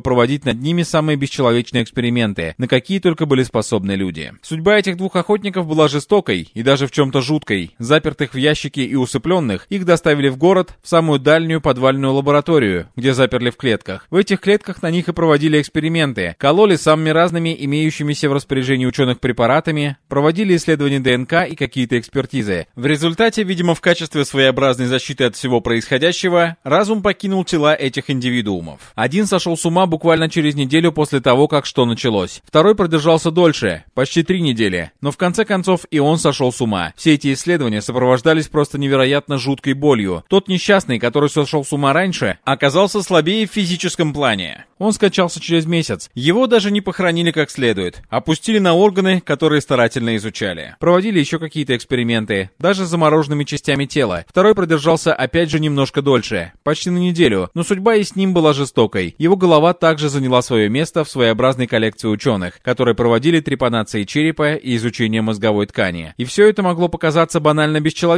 проводить над ними самые бесчеловечные эксперименты, на какие только были способны люди. Судьба этих двух охотников была жестокой и даже в чем-то жуткой. Запертых в ящике и усыпленных, их доставили в город, в самую дальнюю подвальную лабораторию, где заперли в клетках. В этих клетках на них и проводили эксперименты, кололи самыми разными имеющимися в распоряжении ученых препаратами, проводили исследования ДНК и какие-то экспертизы. В результате, видимо, в качестве своеобразной защиты от всего происходящего, разум покинул тела этих индивидуумов. Один сошел с ума буквально через неделю после того, как что началось. Второй продержался дольше, почти три недели. Но в конце концов и он сошел с ума. Все эти исследования сопровождались просто невероятно жуткой болью. Тот несчастный, который сошел с ума раньше, оказался слабее в физическом плане. Он скачался через месяц. Его даже не похоронили как следует. Опустили на органы, которые старательно изучали. Проводили еще какие-то эксперименты, даже с замороженными частями тела. Второй продержался опять же немножко дольше, почти на неделю, но судьба и с ним была жестокой. Его голова также заняла свое место в своеобразной коллекции ученых, которые проводили трепанации черепа и изучение мозговой ткани. И все это могло показаться банально бесчеловечным.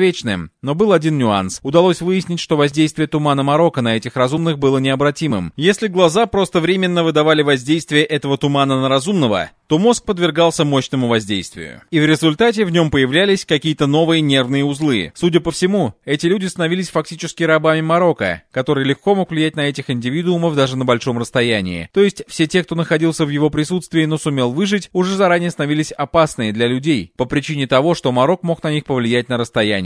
Но был один нюанс. Удалось выяснить, что воздействие тумана Марокко на этих разумных было необратимым. Если глаза просто временно выдавали воздействие этого тумана на разумного, то мозг подвергался мощному воздействию. И в результате в нем появлялись какие-то новые нервные узлы. Судя по всему, эти люди становились фактически рабами Марокко, который легко мог влиять на этих индивидуумов даже на большом расстоянии. То есть все те, кто находился в его присутствии, но сумел выжить, уже заранее становились опасные для людей, по причине того, что Марок мог на них повлиять на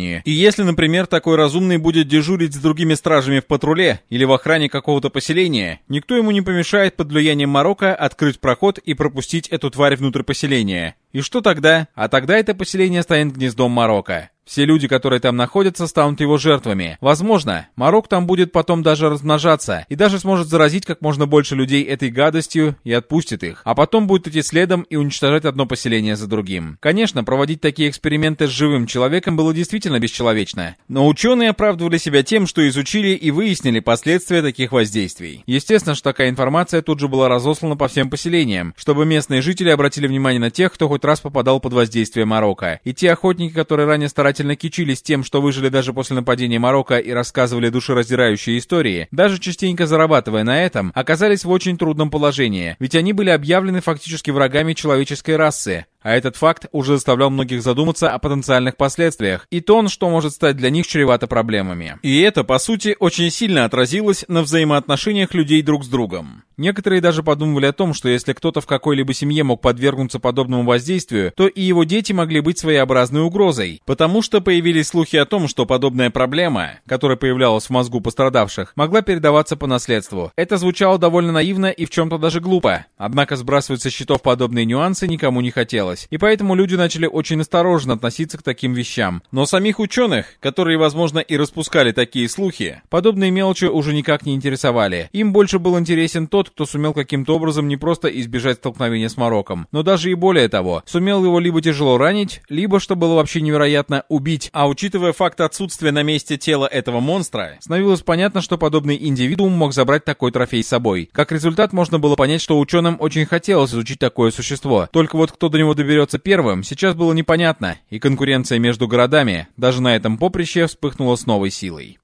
расстоянии. И если, например, такой разумный будет дежурить с другими стражами в патруле или в охране какого-то поселения, никто ему не помешает под влиянием Марокко открыть проход и пропустить эту тварь внутрь поселения. И что тогда? А тогда это поселение станет гнездом Марокко. Все люди, которые там находятся, станут его жертвами. Возможно, Марок там будет потом даже размножаться и даже сможет заразить как можно больше людей этой гадостью и отпустит их. А потом будет идти следом и уничтожать одно поселение за другим. Конечно, проводить такие эксперименты с живым человеком было действительно бесчеловечно. Но ученые оправдывали себя тем, что изучили и выяснили последствия таких воздействий. Естественно, что такая информация тут же была разослана по всем поселениям, чтобы местные жители обратили внимание на тех, кто хоть раз попадал под воздействие Марокко. И те охотники, которые ранее старались старательно кичились тем, что выжили даже после нападения Марокко и рассказывали душераздирающие истории, даже частенько зарабатывая на этом, оказались в очень трудном положении, ведь они были объявлены фактически врагами человеческой расы, а этот факт уже заставлял многих задуматься о потенциальных последствиях и то, что может стать для них чревато проблемами. И это, по сути, очень сильно отразилось на взаимоотношениях людей друг с другом. Некоторые даже подумывали о том, что если кто-то в какой-либо семье мог подвергнуться подобному воздействию, то и его дети могли быть своеобразной угрозой, потому что появились слухи о том, что подобная проблема, которая появлялась в мозгу пострадавших, могла передаваться по наследству. Это звучало довольно наивно и в чем-то даже глупо, однако сбрасывать со счетов подобные нюансы никому не хотелось менялось, и поэтому люди начали очень осторожно относиться к таким вещам. Но самих ученых, которые, возможно, и распускали такие слухи, подобные мелочи уже никак не интересовали. Им больше был интересен тот, кто сумел каким-то образом не просто избежать столкновения с Мароком, но даже и более того, сумел его либо тяжело ранить, либо, что было вообще невероятно, убить. А учитывая факт отсутствия на месте тела этого монстра, становилось понятно, что подобный индивидуум мог забрать такой трофей с собой. Как результат, можно было понять, что ученым очень хотелось изучить такое существо. Только вот кто до него доберется первым, сейчас было непонятно, и конкуренция между городами даже на этом поприще вспыхнула с новой силой.